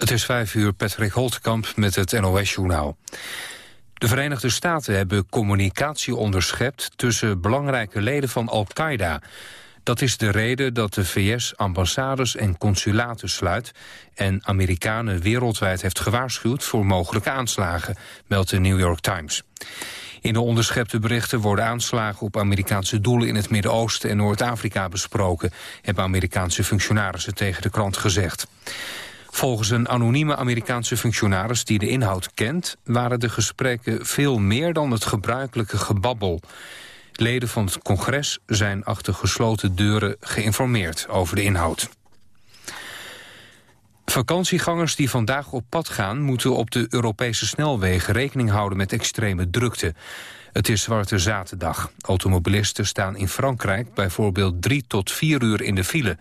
Het is vijf uur, Patrick Holtkamp met het NOS-journaal. De Verenigde Staten hebben communicatie onderschept... tussen belangrijke leden van Al-Qaeda. Dat is de reden dat de VS ambassades en consulaten sluit... en Amerikanen wereldwijd heeft gewaarschuwd voor mogelijke aanslagen... meldt de New York Times. In de onderschepte berichten worden aanslagen op Amerikaanse doelen in het Midden-Oosten en Noord-Afrika besproken, hebben Amerikaanse functionarissen tegen de krant gezegd. Volgens een anonieme Amerikaanse functionaris die de inhoud kent... waren de gesprekken veel meer dan het gebruikelijke gebabbel. Leden van het congres zijn achter gesloten deuren geïnformeerd over de inhoud. Vakantiegangers die vandaag op pad gaan... moeten op de Europese snelwegen rekening houden met extreme drukte. Het is Zwarte Zaterdag. Automobilisten staan in Frankrijk bijvoorbeeld drie tot vier uur in de file.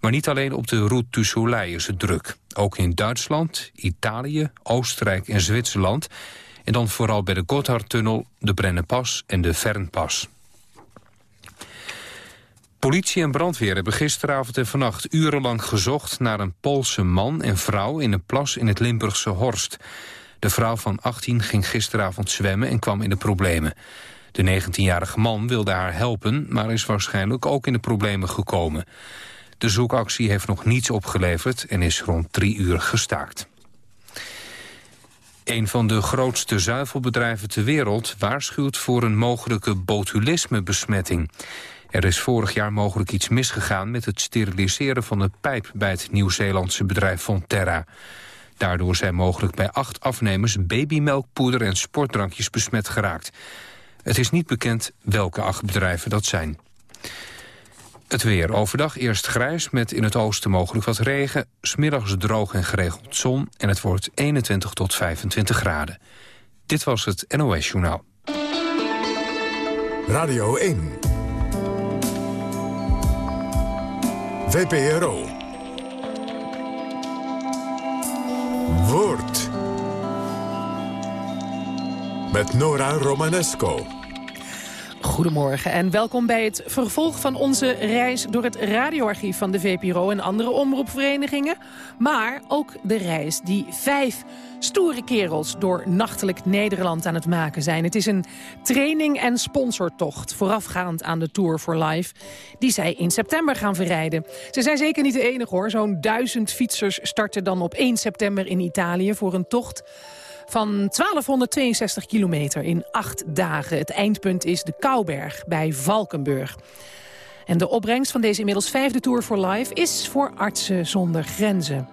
Maar niet alleen op de Route du is het druk. Ook in Duitsland, Italië, Oostenrijk en Zwitserland... en dan vooral bij de Gotthardtunnel, de Brennenpas en de Fernpas. Politie en brandweer hebben gisteravond en vannacht urenlang gezocht... naar een Poolse man en vrouw in een plas in het Limburgse Horst. De vrouw van 18 ging gisteravond zwemmen en kwam in de problemen. De 19-jarige man wilde haar helpen, maar is waarschijnlijk ook in de problemen gekomen. De zoekactie heeft nog niets opgeleverd en is rond drie uur gestaakt. Een van de grootste zuivelbedrijven ter wereld waarschuwt voor een mogelijke botulismebesmetting. Er is vorig jaar mogelijk iets misgegaan met het steriliseren van de pijp bij het Nieuw-Zeelandse bedrijf Fonterra. Daardoor zijn mogelijk bij acht afnemers babymelkpoeder en sportdrankjes besmet geraakt. Het is niet bekend welke acht bedrijven dat zijn. Het weer overdag eerst grijs met in het oosten mogelijk wat regen. Smiddags droog en geregeld zon en het wordt 21 tot 25 graden. Dit was het NOS Journaal. Radio 1. VPRO. Woord. Met Nora Romanesco. Goedemorgen en welkom bij het vervolg van onze reis door het radioarchief van de VPRO en andere omroepverenigingen. Maar ook de reis die vijf stoere kerels door nachtelijk Nederland aan het maken zijn. Het is een training- en sponsortocht voorafgaand aan de Tour for Life... die zij in september gaan verrijden. Ze zijn zeker niet de enige hoor. Zo'n duizend fietsers starten dan op 1 september in Italië voor een tocht van 1262 kilometer in acht dagen. Het eindpunt is de Kouberg bij Valkenburg. En de opbrengst van deze inmiddels vijfde Tour for Life is voor Artsen zonder Grenzen.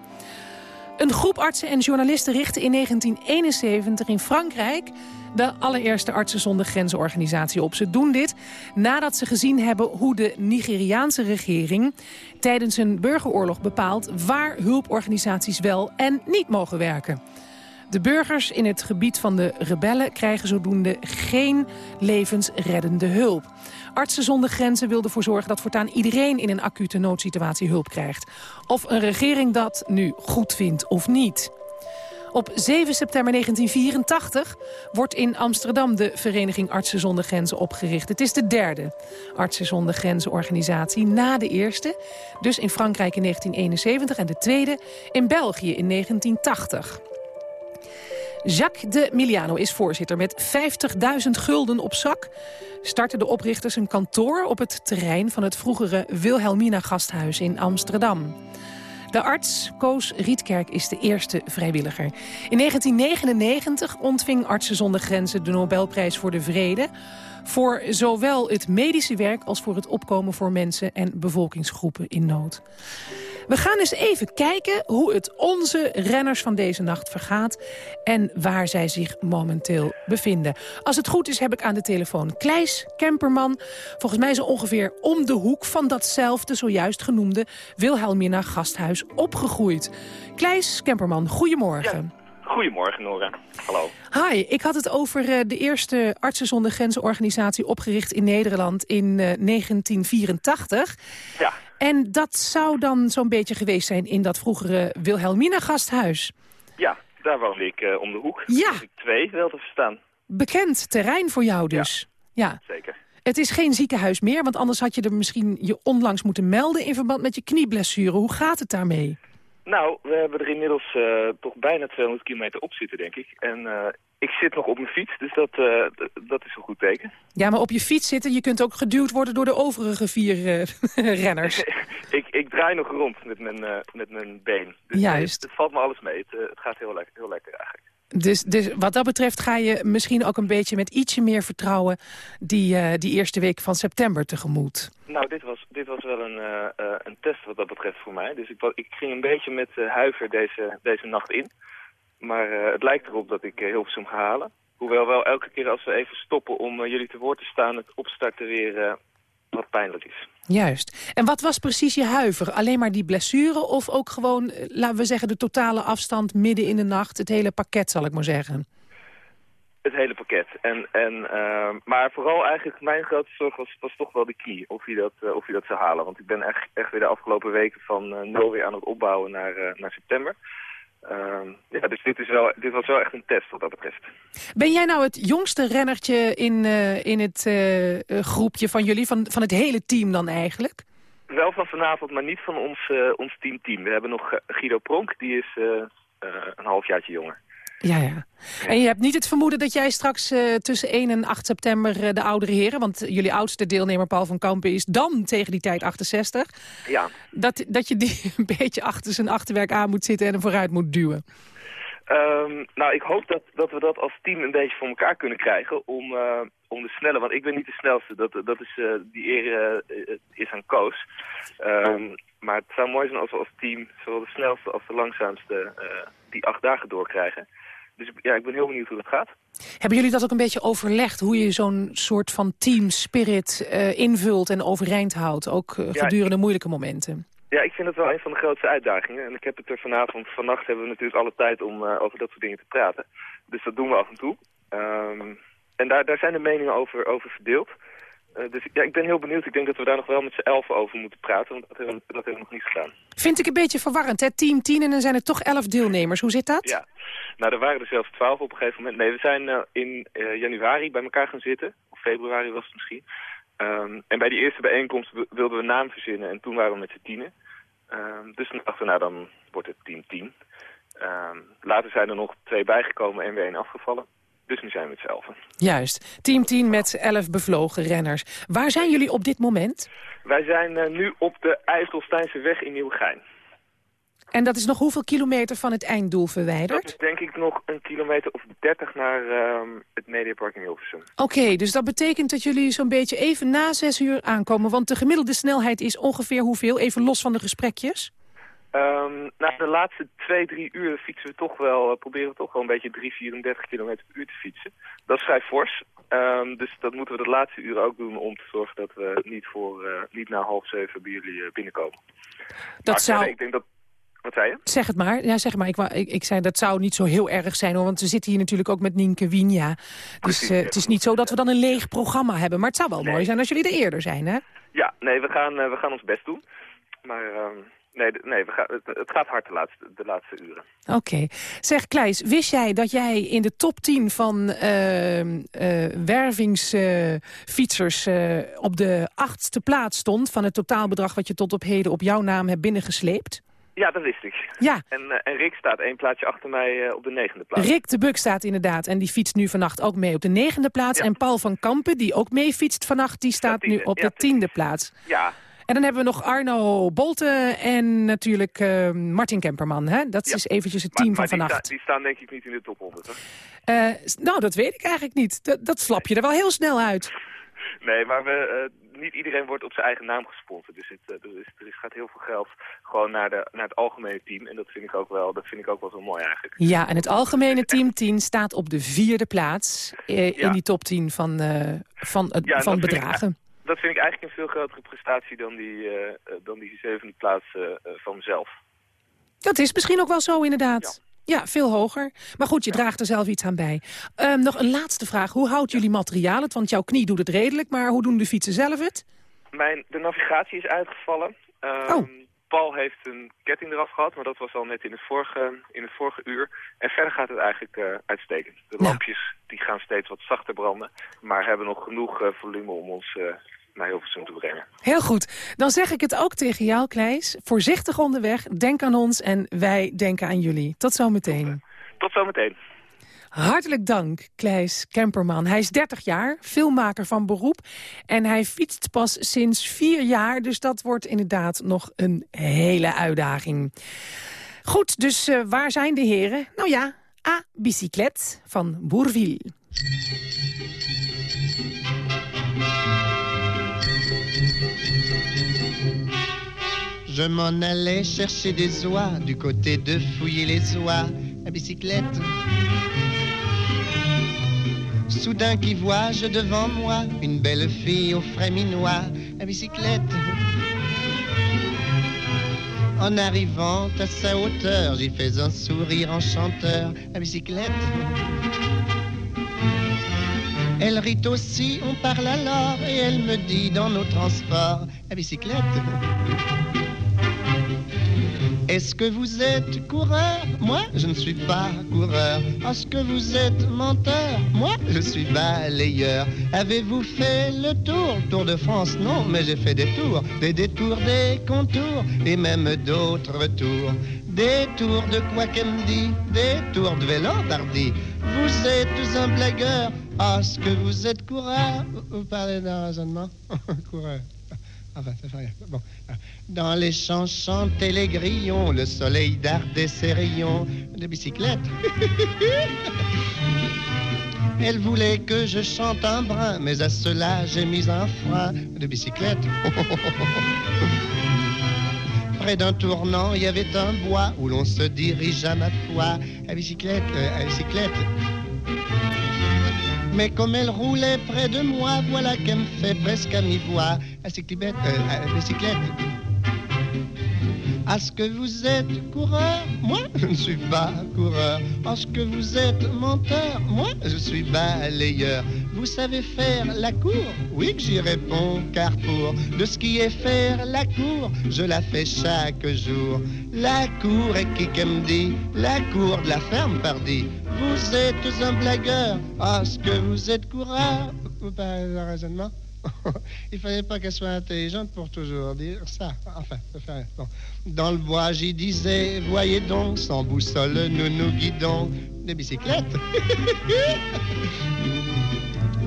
Een groep artsen en journalisten richtte in 1971 in Frankrijk... de allereerste Artsen zonder Grenzen organisatie op. Ze doen dit nadat ze gezien hebben hoe de Nigeriaanse regering... tijdens een burgeroorlog bepaalt waar hulporganisaties wel en niet mogen werken. De burgers in het gebied van de rebellen krijgen zodoende geen levensreddende hulp. Artsen zonder grenzen wil ervoor zorgen dat voortaan iedereen in een acute noodsituatie hulp krijgt. Of een regering dat nu goed vindt of niet. Op 7 september 1984 wordt in Amsterdam de Vereniging Artsen zonder Grenzen opgericht. Het is de derde Artsen zonder Grenzen organisatie na de eerste. Dus in Frankrijk in 1971 en de tweede in België in 1980. Jacques de Miliano is voorzitter. Met 50.000 gulden op zak starten de oprichters een kantoor op het terrein van het vroegere Wilhelmina Gasthuis in Amsterdam. De arts Koos Rietkerk is de eerste vrijwilliger. In 1999 ontving Artsen zonder Grenzen de Nobelprijs voor de Vrede... voor zowel het medische werk als voor het opkomen voor mensen en bevolkingsgroepen in nood. We gaan eens even kijken hoe het onze renners van deze nacht vergaat... en waar zij zich momenteel bevinden. Als het goed is heb ik aan de telefoon Kleis Kemperman. Volgens mij zo ongeveer om de hoek van datzelfde zojuist genoemde... Wilhelmina Gasthuis opgegroeid. Kleis Kemperman, goedemorgen. Goedemorgen, Nora. Hallo. Hi, ik had het over uh, de eerste Artsen zonder Grenzen organisatie opgericht in Nederland in uh, 1984. Ja. En dat zou dan zo'n beetje geweest zijn in dat vroegere Wilhelmina-gasthuis. Ja, daar woonde ik uh, om de hoek. Ja. ik twee, wel te verstaan. Bekend terrein voor jou dus. Ja, ja. zeker. Het is geen ziekenhuis meer, want anders had je er misschien je onlangs moeten melden... in verband met je knieblessure. Hoe gaat het daarmee? Nou, we hebben er inmiddels uh, toch bijna 200 kilometer op zitten, denk ik. En uh, ik zit nog op mijn fiets, dus dat, uh, dat is een goed teken. Ja, maar op je fiets zitten, je kunt ook geduwd worden door de overige vier renners. ik, ik draai nog rond met mijn, met mijn been. Dus Juist. Het, valt me alles mee. Het, het gaat heel, lekker, heel lekker eigenlijk. Dus, dus wat dat betreft ga je misschien ook een beetje met ietsje meer vertrouwen... die, die eerste week van september tegemoet. Nou, dit was, dit was wel een, uh, uh, een test wat dat betreft voor mij. Dus ik, ik ging een beetje met huiver deze, deze nacht in. Maar het lijkt erop dat ik Hilversum ga halen. Hoewel wel elke keer als we even stoppen om jullie te woord te staan... het opstarten weer wat pijnlijk is. Juist. En wat was precies je huiver? Alleen maar die blessure of ook gewoon, laten we zeggen... de totale afstand midden in de nacht? Het hele pakket, zal ik maar zeggen. Het hele pakket. En, en, uh, maar vooral eigenlijk mijn grote zorg was, was toch wel de knie. Of hij dat, uh, of hij dat zou halen. Want ik ben echt, echt weer de afgelopen weken van uh, nul weer aan het opbouwen naar, naar september. Ehm, ja, dus dit, is wel, dit was wel echt een test wat dat betreft. Ben jij nou het jongste rennertje in, in het groepje van jullie, van, van het hele team dan eigenlijk? Wel van vanavond, maar niet van ons, ons team team. We hebben nog Guido Pronk, die is een halfjaartje jonger. Ja, ja. En je hebt niet het vermoeden dat jij straks uh, tussen 1 en 8 september uh, de oudere heren... want jullie oudste deelnemer Paul van Kampen is dan tegen die tijd 68... Ja. Dat, dat je die een beetje achter zijn achterwerk aan moet zitten en hem vooruit moet duwen. Um, nou, ik hoop dat, dat we dat als team een beetje voor elkaar kunnen krijgen om, uh, om de snelle... want ik ben niet de snelste, dat, dat is, die eer is aan Koos. Um, maar het zou mooi zijn als we als team zowel de snelste als de langzaamste die acht dagen doorkrijgen. Dus ja, ik ben heel benieuwd hoe dat gaat. Hebben jullie dat ook een beetje overlegd? Hoe je zo'n soort van team spirit uh, invult en overeind houdt? Ook uh, gedurende moeilijke momenten. Ja, ik vind het wel een van de grootste uitdagingen. En ik heb het er vanavond, vannacht hebben we natuurlijk alle tijd om uh, over dat soort dingen te praten. Dus dat doen we af en toe. Um, en daar, daar zijn de meningen over, over verdeeld. Uh, dus ja, ik ben heel benieuwd. Ik denk dat we daar nog wel met z'n elf over moeten praten. Want dat hebben, we, dat hebben we nog niet gedaan. Vind ik een beetje verwarrend, hè? Team 10 en dan zijn er toch elf deelnemers. Hoe zit dat? Ja, nou er waren er zelfs twaalf op een gegeven moment. Nee, we zijn uh, in uh, januari bij elkaar gaan zitten. Of februari was het misschien. Um, en bij die eerste bijeenkomst wilden we een naam verzinnen. En toen waren we met z'n tienen. Um, dus toen dachten we, nou dan wordt het team 10. Um, later zijn er nog twee bijgekomen en weer één afgevallen. Dus nu zijn we elfen. Juist. Team 10 met 11 bevlogen renners. Waar zijn jullie op dit moment? Wij zijn uh, nu op de IJsselsteinse weg in Nieuwegein. En dat is nog hoeveel kilometer van het einddoel verwijderd? Dat is denk ik nog een kilometer of 30 naar uh, het Mediapark in Hilversum. Oké, okay, dus dat betekent dat jullie zo'n beetje even na 6 uur aankomen. Want de gemiddelde snelheid is ongeveer hoeveel? Even los van de gesprekjes? Um, na de laatste twee, drie uur fietsen we toch wel, uh, proberen we toch wel een beetje 3, 34 kilometer per uur te fietsen. Dat is vrij fors. Um, dus dat moeten we de laatste uren ook doen om te zorgen dat we niet, voor, uh, niet na half zeven bij jullie uh, binnenkomen. Dat maar, zou... ik denk dat... Wat zei je? Zeg het maar. Ja, zeg maar. Ik, ik, ik zei dat zou niet zo heel erg zijn hoor. Want we zitten hier natuurlijk ook met Nienke Wienja. Dus het is niet zo dat we dan een leeg programma hebben. Maar het zou wel nee. mooi zijn als jullie er eerder zijn, hè? Ja, nee, we gaan, we gaan ons best doen. Maar... Uh, Nee, nee we gaan, het, het, gaat hard de laatste, de laatste uren. Oké. Okay. Zeg, Kleis, wist jij dat jij in de top 10 van uh, uh, wervingsfietsers uh, op de achtste plaats stond... van het totaalbedrag wat je tot op heden op jouw naam hebt binnengesleept? Ja, dat wist ik. Ja. En, en Rick staat één plaatsje achter mij op de negende plaats. Rick de Buk staat inderdaad en die fietst nu vannacht ook mee op de negende plaats. Ja. En Paul van Kampen, die ook mee fietst vannacht, die staat nu op ja, de tiende plaats. Ja, en dan hebben we nog Arno Bolten en natuurlijk uh, Martin Kemperman. Hè? Dat ja. is eventjes het team maar, maar van vannacht. Die, sta, die, staan denk ik niet in de top 100, uh, nou, dat weet ik eigenlijk niet. Dat, dat flap je er wel heel snel uit. Nee, maar we, uh, niet iedereen wordt op zijn eigen naam gesponsord. Dus het, uh, er, er gaat heel veel geld gewoon naar, de, naar het algemene team. En dat vind ik ook wel, dat vind ik ook wel zo mooi eigenlijk. Ja, en het algemene team 10 staat op de vierde plaats uh, ja. in die top 10 van, van, ja, van bedragen dat vind ik eigenlijk een veel grotere prestatie dan die, uh, dan die zevende plaats uh, van mezelf. Dat is misschien ook wel zo inderdaad. Ja. ja veel hoger. Maar goed, je ja. draagt er zelf iets aan bij. Um, nog een laatste vraag. Hoe houdt jullie materiaal het? Want jouw knie doet het redelijk, maar hoe doen de fietsen zelf het? Mijn, de navigatie is uitgevallen. Um, oh. Paul heeft een ketting eraf gehad, maar dat was al net in het vorige, in het vorige uur. En verder gaat het eigenlijk uh, uitstekend. De lampjes die gaan steeds wat zachter branden, maar hebben nog genoeg uh, volume om ons uh, naar Hilversum te brengen. Heel goed. Dan zeg ik het ook tegen jou, Kleis. Voorzichtig onderweg, denk aan ons en wij denken aan jullie. Tot zometeen. Tot zometeen. Hartelijk dank, Kleis Kemperman. Hij is 30 jaar, filmmaker van beroep. En hij fietst pas sinds vier jaar, dus dat wordt inderdaad nog een hele uitdaging. Goed, dus uh, waar zijn de heren? Nou ja, A Bicyclette van Bourville. Je m'en allais chercher des oies du côté de fouiller les oies à bicyclette. Soudain qui vois-je devant moi une belle fille au frais minois à bicyclette. En arrivant à sa hauteur, j'y fais un sourire enchanteur à bicyclette. Elle rit aussi, on parle alors, et elle me dit dans nos transports à bicyclette. Est-ce que vous êtes coureur? Moi, je ne suis pas coureur. Est-ce que vous êtes menteur? Moi, je suis balayeur. Avez-vous fait le tour? Tour de France Non, mais j'ai fait des tours. Des détours, des contours et même d'autres tours. Des tours de dit? Des tours de vélo dardi. Vous êtes un blagueur. Est-ce que vous êtes coureur? Vous parlez d'un raisonnement? Coureur. Rien. Bon. Dans les champs chantaient les grillons, le soleil dardait ses rayons de bicyclette. Elle voulait que je chante un brin, mais à cela j'ai mis un frein de bicyclette. Près d'un tournant, il y avait un bois où l'on se dirige à ma foi à bicyclette, euh, à bicyclette. Mais comme elle roulait près de moi, voilà qu'elle me fait presque à mi-voix. À cyclette, euh, à bicyclette. Est-ce que vous êtes coureur? Moi, je ne suis pas coureur. Est-ce que vous êtes menteur? Moi, je suis balayeur. Vous savez faire la cour? Oui que j'y réponds, car pour de ce qui est faire la cour, je la fais chaque jour. La cour est qui qu'elle me dit La cour de la ferme, pardi. Vous êtes un blagueur. Est-ce que vous êtes coureur? Vous parlez de raisonnement? Il fallait pas qu'elle soit intelligente pour toujours dire ça. Enfin, rien. Bon. Dans le bois, j'y disais, voyez donc, sans boussole, nous nous guidons des bicyclettes.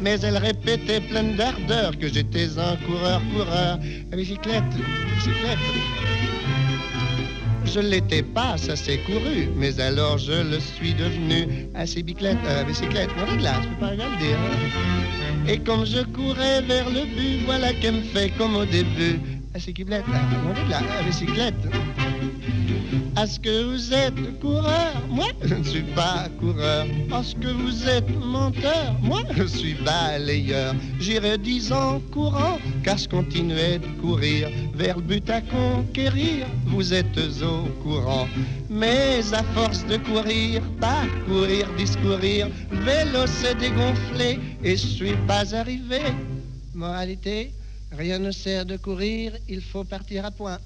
Mais elle répétait pleine d'ardeur que j'étais un coureur-coureur. À bicyclette, bicyclette. Je l'étais pas, ça s'est couru, mais alors je le suis devenu à ces bicyclettes, euh, bicyclette, non, de là, je peux pas dire. hein. Et comme je courais vers le but, voilà qu'elle me fait comme au début. À ces bicyclettes, non, de là, à. Est-ce que vous êtes coureur Moi, je ne suis pas coureur. Est-ce que vous êtes menteur Moi, je suis balayeur. J'irai dix ans courant, car je continuais de courir vers le but à conquérir. Vous êtes au courant. Mais à force de courir, parcourir, discourir, vélo s'est dégonflé et je suis pas arrivé. Moralité, rien ne sert de courir, il faut partir à point.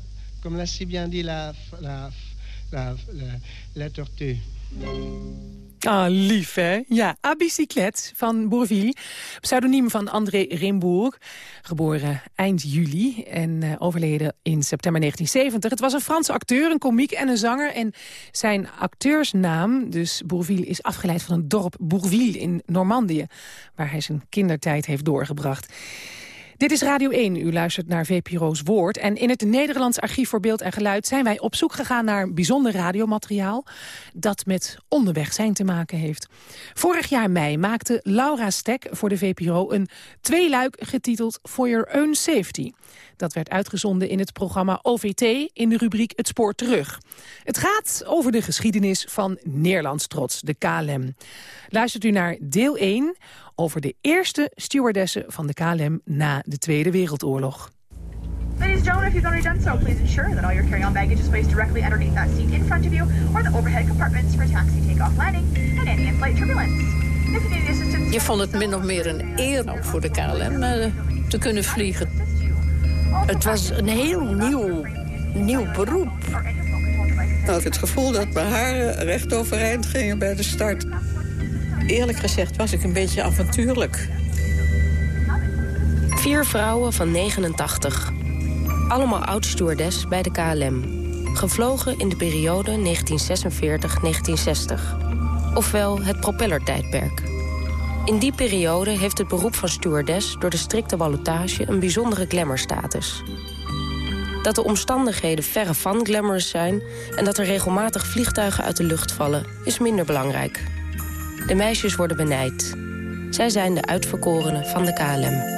Comme l'a si bien dit la, la, la, la, tortue. Ah, lief hè? Ja, A Bicyclette van Bourville. Pseudoniem van André Rimbourg. Geboren eind juli en uh, overleden in september 1970. Het was een Franse acteur, een komiek en een zanger. En zijn acteursnaam, dus Bourville, is afgeleid van een dorp Bourville in Normandië. Waar hij zijn kindertijd heeft doorgebracht. Dit is Radio 1. U luistert naar VPRO's Woord. En in het Nederlands Archief voor Beeld en Geluid... zijn wij op zoek gegaan naar bijzonder radiomateriaal... dat met onderweg zijn te maken heeft. Vorig jaar mei maakte Laura Stek voor de VPRO... een tweeluik getiteld For Your Own Safety. Dat werd uitgezonden in het programma OVT in de rubriek Het Spoor Terug. Het gaat over de geschiedenis van Nederlands trots, de KLM. Luistert u naar deel 1 over de eerste stewardessen van de KLM na de Tweede Wereldoorlog. Ladies and gentlemen, if you've already done so, please ensure that all your carry-on baggage is placed directly underneath that seat in front of you or the overhead compartments for taxi, takeoff, landing, and any in-flight turbulence. Je vond het min of meer een eer ook voor de KLM uh, te kunnen vliegen. Het was een heel nieuw, nieuw beroep. Ik had het gevoel dat mijn haren recht overeind gingen bij de start. Eerlijk gezegd was ik een beetje avontuurlijk. Vier vrouwen van 89. Allemaal oud-stewardess bij de KLM. Gevlogen in de periode 1946-1960. Ofwel het propellertijdperk. In die periode heeft het beroep van stewardess... door de strikte ballotage een bijzondere glamourstatus. Dat de omstandigheden verre van glamorous zijn... en dat er regelmatig vliegtuigen uit de lucht vallen... is minder belangrijk. De meisjes worden benijd. Zij zijn de uitverkorenen van de KLM.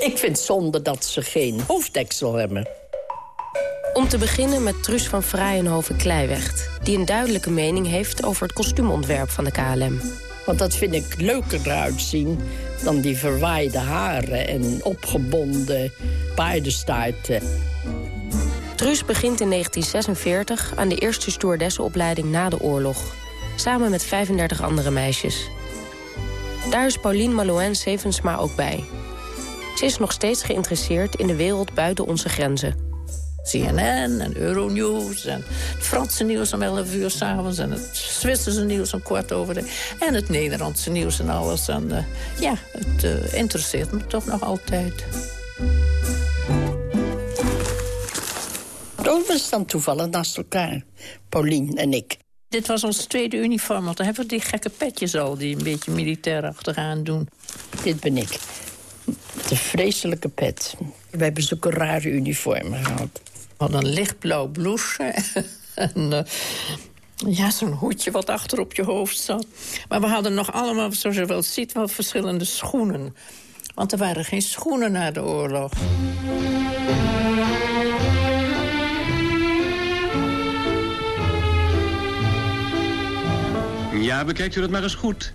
Ik vind zonde dat ze geen hoofddeksel hebben. Om te beginnen met Truus van Vrijenhoven-Kleiwecht... die een duidelijke mening heeft over het kostuumontwerp van de KLM. Want dat vind ik leuker eruit zien dan die verwaaide haren... en opgebonden paardenstaarten. Truus begint in 1946 aan de eerste stewardessenopleiding na de oorlog... samen met 35 andere meisjes. Daar is Pauline Malouin-Sevensma ook bij... Ze is nog steeds geïnteresseerd in de wereld buiten onze grenzen. CNN en Euronews en het Franse nieuws om 11 uur s'avonds... en het Zwitserse nieuws om kwart over de... en het Nederlandse nieuws en alles. En uh, ja, het uh, interesseert me toch nog altijd. We staan toevallig naast elkaar, Paulien en ik. Dit was ons tweede uniform, want dan hebben we die gekke petjes al... die een beetje militairachtig aandoen. Dit ben ik. De vreselijke pet. We hebben zulke rare uniformen gehad. Hadden een lichtblauw blouse en uh, ja, zo'n hoedje wat achter op je hoofd zat. Maar we hadden nog allemaal, zoals je wel ziet, wel verschillende schoenen. Want er waren geen schoenen na de oorlog. Ja, bekijkt u dat maar eens goed.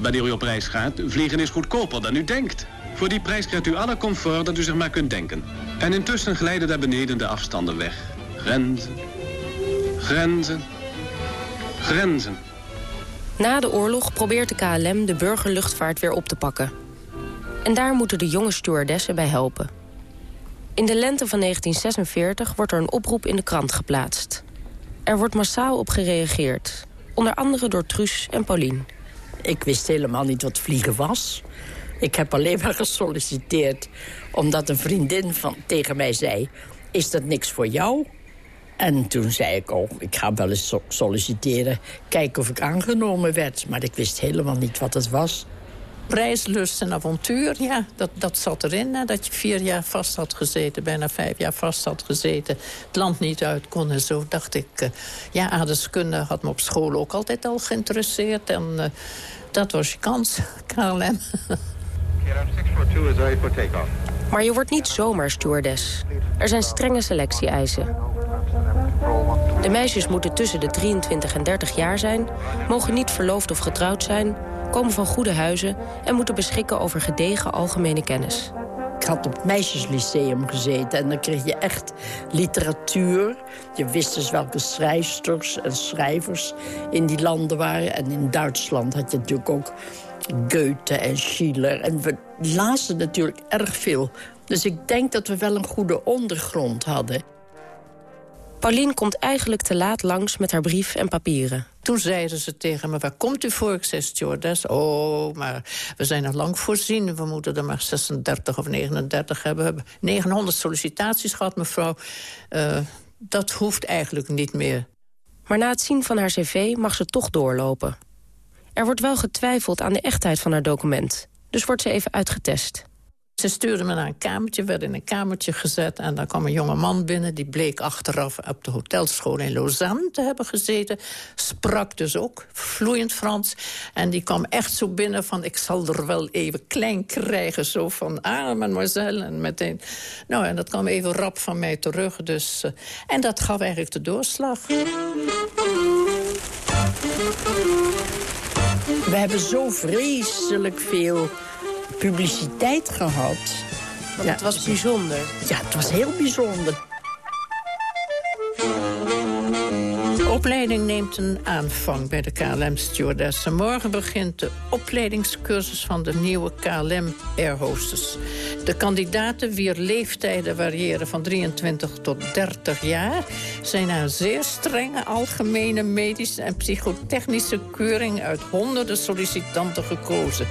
Wanneer u op reis gaat, vliegen is goedkoper dan u denkt. Voor die prijs krijgt u alle comfort dat u zich maar kunt denken. En intussen glijden daar beneden de afstanden weg. Grenzen, grenzen, grenzen. Na de oorlog probeert de KLM de burgerluchtvaart weer op te pakken. En daar moeten de jonge stewardessen bij helpen. In de lente van 1946 wordt er een oproep in de krant geplaatst. Er wordt massaal op gereageerd. Onder andere door Truus en Paulien. Ik wist helemaal niet wat vliegen was. Ik heb alleen maar gesolliciteerd omdat een vriendin van, tegen mij zei... is dat niks voor jou? En toen zei ik, oh, ik ga wel eens solliciteren... kijken of ik aangenomen werd. Maar ik wist helemaal niet wat het was. Prijslust en avontuur, ja, dat, dat zat erin. Hè, dat je vier jaar vast had gezeten, bijna vijf jaar vast had gezeten. Het land niet uit kon en zo dacht ik... Uh, ja, aardeskunde had me op school ook altijd al geïnteresseerd. En uh, dat was je kans, KLM. Maar je wordt niet zomaar stewardess. Er zijn strenge selectie-eisen. De meisjes moeten tussen de 23 en 30 jaar zijn... mogen niet verloofd of getrouwd zijn... komen van goede huizen... en moeten beschikken over gedegen algemene kennis. Ik had op het meisjeslyceum gezeten en dan kreeg je echt literatuur. Je wist dus welke schrijfsters en schrijvers in die landen waren. En in Duitsland had je natuurlijk ook Goethe en Schiller. En we lazen natuurlijk erg veel. Dus ik denk dat we wel een goede ondergrond hadden. Pauline komt eigenlijk te laat langs met haar brief en papieren. Toen zeiden ze tegen me, waar komt u voor? Ik zei, stewardess, oh, maar we zijn nog lang voorzien. We moeten er maar 36 of 39 hebben. We hebben 900 sollicitaties gehad, mevrouw. Uh, dat hoeft eigenlijk niet meer. Maar na het zien van haar cv mag ze toch doorlopen. Er wordt wel getwijfeld aan de echtheid van haar document. Dus wordt ze even uitgetest. Ze stuurde me naar een kamertje, werd in een kamertje gezet... en dan kwam een jonge man binnen, die bleek achteraf... op de hotelschool in Lausanne te hebben gezeten. Sprak dus ook vloeiend Frans. En die kwam echt zo binnen van... ik zal er wel even klein krijgen, zo van... ah, mademoiselle, en meteen... Nou, en dat kwam even rap van mij terug. Dus, uh, en dat gaf eigenlijk de doorslag. We hebben zo vreselijk veel publiciteit gehad. ja, het was bijzonder. Ja, het was heel bijzonder. Opleiding neemt een aanvang bij de KLM-stewardessen. Morgen begint de opleidingscursus van de nieuwe KLM Air Hostess. De kandidaten, wier leeftijden variëren van 23 tot 30 jaar... zijn na een zeer strenge algemene medische en psychotechnische keuring... uit honderden sollicitanten gekozen.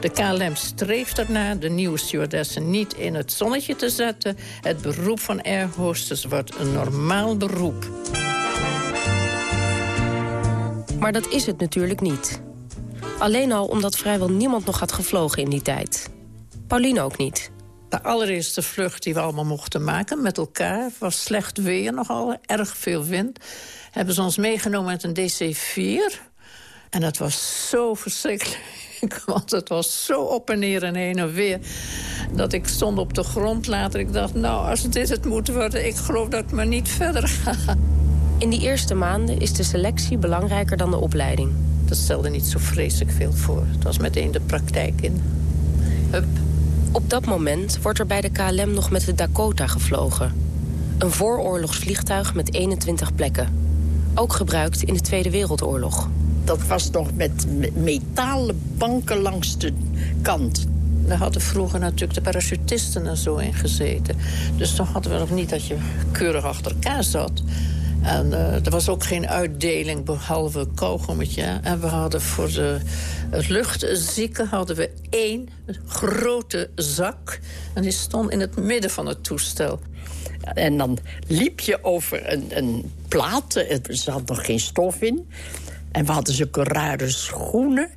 De KLM streeft ernaar de nieuwe stewardessen niet in het zonnetje te zetten. Het beroep van Air Hostess wordt een normaal beroep. Maar dat is het natuurlijk niet. Alleen al omdat vrijwel niemand nog had gevlogen in die tijd. Pauline ook niet. De allereerste vlucht die we allemaal mochten maken met elkaar... was slecht weer nogal, erg veel wind. Hebben ze ons meegenomen met een DC-4. En dat was zo verschrikkelijk. Want het was zo op en neer en heen en weer... dat ik stond op de grond later. Ik dacht, nou, als dit het moet worden... ik geloof dat ik maar niet verder ga. In die eerste maanden is de selectie belangrijker dan de opleiding. Dat stelde niet zo vreselijk veel voor. Het was meteen de praktijk in. Hup. Op dat moment wordt er bij de KLM nog met de Dakota gevlogen. Een vooroorlogsvliegtuig met 21 plekken. Ook gebruikt in de Tweede Wereldoorlog. Dat was nog met metalen banken langs de kant. We hadden vroeger natuurlijk de parachutisten en zo in gezeten. Dus dan hadden we nog niet dat je keurig achter elkaar zat. En uh, er was ook geen uitdeling behalve kauwgommetje. En we hadden voor de luchtzieken hadden we één grote zak. En die stond in het midden van het toestel. En dan liep je over een, een plaat. Er zat nog geen stof in. En we hadden zulke rare schoenen.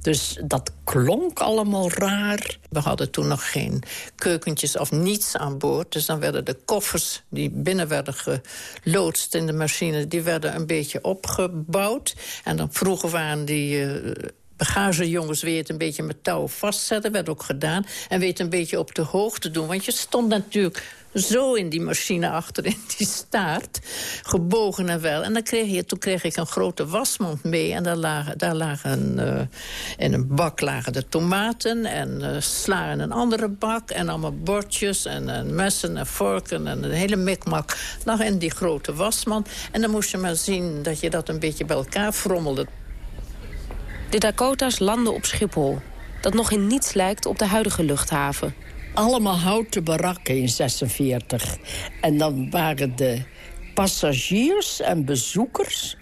Dus dat klonk allemaal raar. We hadden toen nog geen keukentjes of niets aan boord. Dus dan werden de koffers die binnen werden geloodst in de machine... die werden een beetje opgebouwd. En dan vroeger waren die... Uh, bagagejongens weer het een beetje met touw vastzetten. werd ook gedaan. En weet een beetje op de hoogte doen. Want je stond natuurlijk zo in die machine achter in die staart. Gebogen en wel. En dan kreeg je, toen kreeg ik een grote wasmand mee. En daar lagen, daar lagen uh, in een bak lagen de tomaten en uh, sla in een andere bak. En allemaal bordjes en, en messen en vorken en een hele mikmak lag in die grote wasmand. En dan moest je maar zien dat je dat een beetje bij elkaar frommelde. De Dakota's landen op Schiphol. Dat nog in niets lijkt op de huidige luchthaven allemaal houten barakken in 46. En dan waren de passagiers en bezoekers...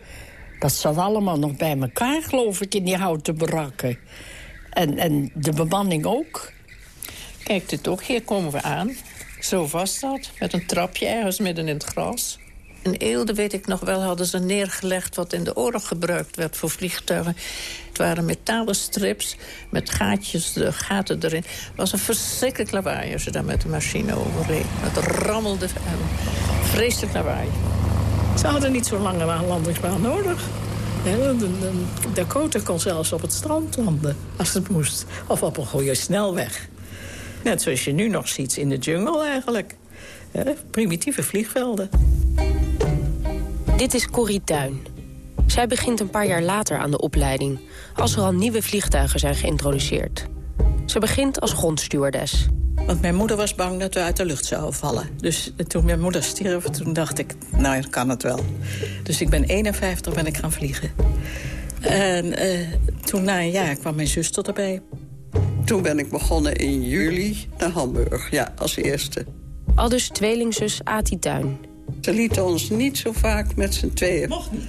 dat zat allemaal nog bij elkaar, geloof ik, in die houten barakken. En, en de bemanning ook. Kijk, dit ook. Hier komen we aan. Zo was dat, met een trapje ergens midden in het gras. In Eelde, weet ik nog wel, hadden ze neergelegd... wat in de oorlog gebruikt werd voor vliegtuigen. Het waren metalen strips met gaatjes, de gaten erin. Het was een verschrikkelijk lawaai als je daar met de machine overreed. Het rammelde en vreselijk lawaai. Ze hadden niet zo lange landingsbaan nodig. De, Dakota kon zelfs op het strand landen, als het moest. Of op een goede snelweg. Net zoals je nu nog ziet in de jungle eigenlijk. primitieve vliegvelden. Dit is Corrie Tuin. Zij begint een paar jaar later aan de opleiding... als er al nieuwe vliegtuigen zijn geïntroduceerd. Ze begint als grondstewardess. Want mijn moeder was bang dat we uit de lucht zouden vallen. Dus toen mijn moeder stierf, toen dacht ik, nou, dan kan het wel. Dus ik ben 51 ben ik gaan vliegen. En uh, toen na een jaar kwam mijn zuster erbij. Toen ben ik begonnen in juli naar Hamburg, ja, als eerste. Al dus tweelingzus Ati Tuin. Ze lieten ons niet zo vaak met z'n tweeën. Mocht niet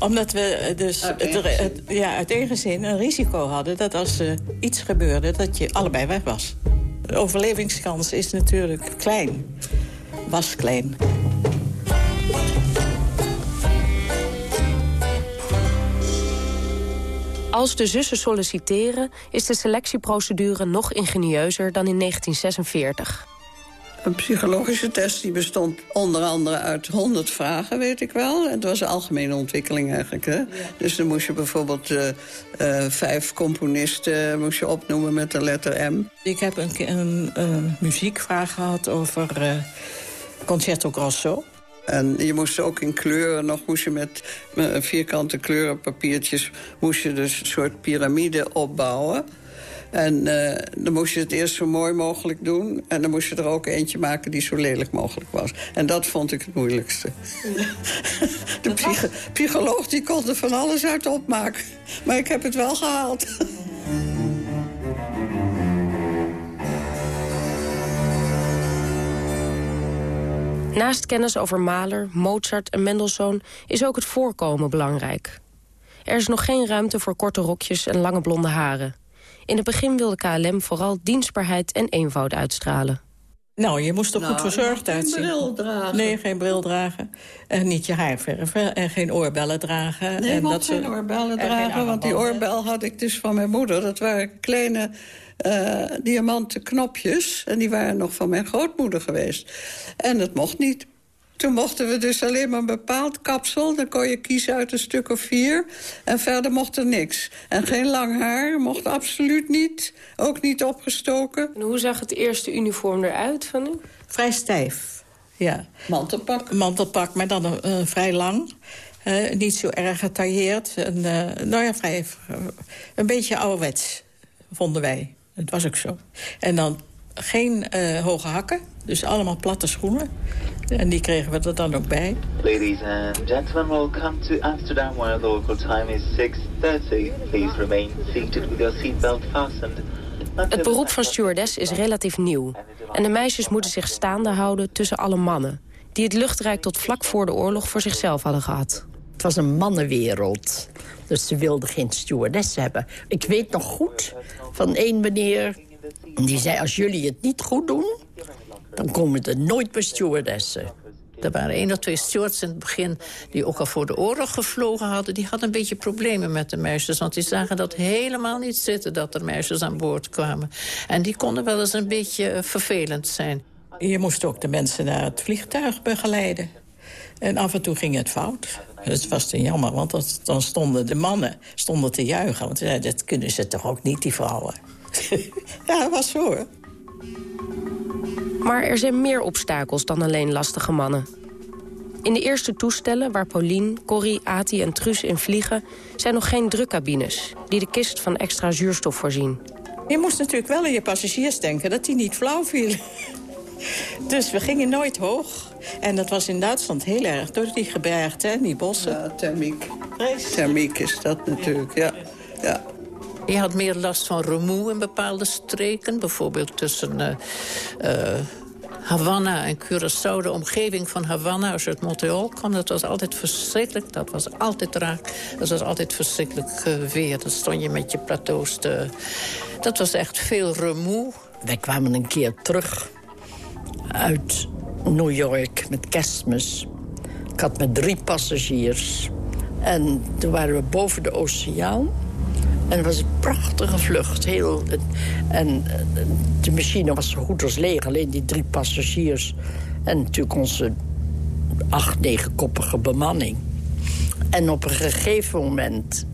omdat we eh, dus uit, het, ja, uit eigen zin een risico hadden... dat als er iets gebeurde, dat je allebei weg was. De overlevingskans is natuurlijk klein. Was klein. Als de zussen solliciteren is de selectieprocedure nog ingenieuzer dan in 1946. Een psychologische test die bestond onder andere uit 100 vragen, weet ik wel. Het was een algemene ontwikkeling eigenlijk. Hè? Dus dan moest je bijvoorbeeld uh, uh, vijf componisten moest je opnoemen met de letter M. Ik heb een, een, muziekvraag gehad over uh, Concerto Grosso. En je moest ook in kleuren nog, moest je met vierkante kleurenpapiertjes... moest je dus een soort piramide opbouwen. En eh, dan moest je het eerst zo mooi mogelijk doen. En dan moest je er ook eentje maken die zo lelijk mogelijk was. En dat vond ik het moeilijkste. De psych psycholoog die kon er van alles uit opmaken. Maar ik heb het wel gehaald. Naast kennis over Mahler, Mozart en Mendelssohn is ook het voorkomen belangrijk. Er is nog geen ruimte voor korte rokjes en lange blonde haren. In het begin wilde KLM vooral dienstbaarheid en eenvoud uitstralen. Nou, je moest er Nou, goed verzorgd geen uitzien. bril dragen. Nee, geen bril dragen. En niet je haar verven. En geen oorbellen dragen. Nee, en dat geen oorbellen en geen dragen, want die oorbel had ik dus van mijn moeder. Dat waren kleine eh, diamanten knopjes en die waren nog van mijn grootmoeder geweest. En dat mocht niet. Toen mochten we dus alleen maar een bepaald kapsel. Dan kon je kiezen uit een stuk of vier. En verder mocht er niks. En geen lang haar, mocht absoluut niet. Ook niet opgestoken. En hoe zag het eerste uniform eruit van u? Vrij stijf, ja. Mantelpak. Mantelpak, maar dan een, een vrij lang. Eh, niet zo erg getailleerd. En, eh, nou ja, vrij, een beetje ouderwets, vonden wij. Het was ook zo. En dan geen eh, hoge hakken, dus allemaal platte schoenen. En die kregen we er dan ook bij. Ladies and gentlemen, welcome to Amsterdam where the local time is 6.30. Please remain seated with your seatbelt fastened. Het beroep van stewardess is relatief nieuw. En de meisjes moeten zich staande houden tussen alle mannen... die het luchtrijk tot vlak voor de oorlog voor zichzelf hadden gehad. Het was een mannenwereld. Dus ze wilden geen stewardess hebben. Ik weet nog goed van één meneer... die zei, als jullie het niet goed doen... dan komen er nooit meer stewardessen. Er waren één of twee stewards in het begin die ook al voor de oorlog gevlogen hadden. Die hadden een beetje problemen met de meisjes. Want die zagen dat helemaal niet zitten dat er meisjes aan boord kwamen. En die konden wel eens een beetje eh, vervelend zijn. Je moest ook de mensen naar het vliegtuig begeleiden. En af en toe ging het fout. Het was te jammer, want dat- dan stonden de mannen stonden te juichen. Want ze zeiden, dat kunnen ze toch ook niet, die vrouwen. ja, dat was zo, hoor. Maar er zijn meer obstakels dan alleen lastige mannen. In de eerste toestellen, waar Paulien, Corrie, Ati en Truus in vliegen... zijn nog geen drukcabines die de kist van extra zuurstof voorzien. Je moest natuurlijk wel aan je passagiers denken dat die niet flauw vielen. Dus we gingen nooit hoog. En dat was in Duitsland heel erg, door die gebergten en die bossen. Ja, thermiek. Thermiek is dat natuurlijk, ja. ja. Je had meer last van remoe in bepaalde streken. Bijvoorbeeld tussen eh, Havana en Curaçao. De omgeving van Havana, als je uit Montreal kwam... dat was altijd verschrikkelijk. Dat was altijd raak. Dat was altijd verschrikkelijk weer. Dan stond je met je plateaus te... Dat was echt veel remoe. Wij kwamen een keer terug uit New York met kerstmis. Ik had met drie passagiers. En toen waren we boven de oceaan. En het was een prachtige vlucht. Heel, en eh, de machine was zo goed als leeg. Alleen die drie passagiers. En natuurlijk onze acht, negenkoppige bemanning. En op een gegeven moment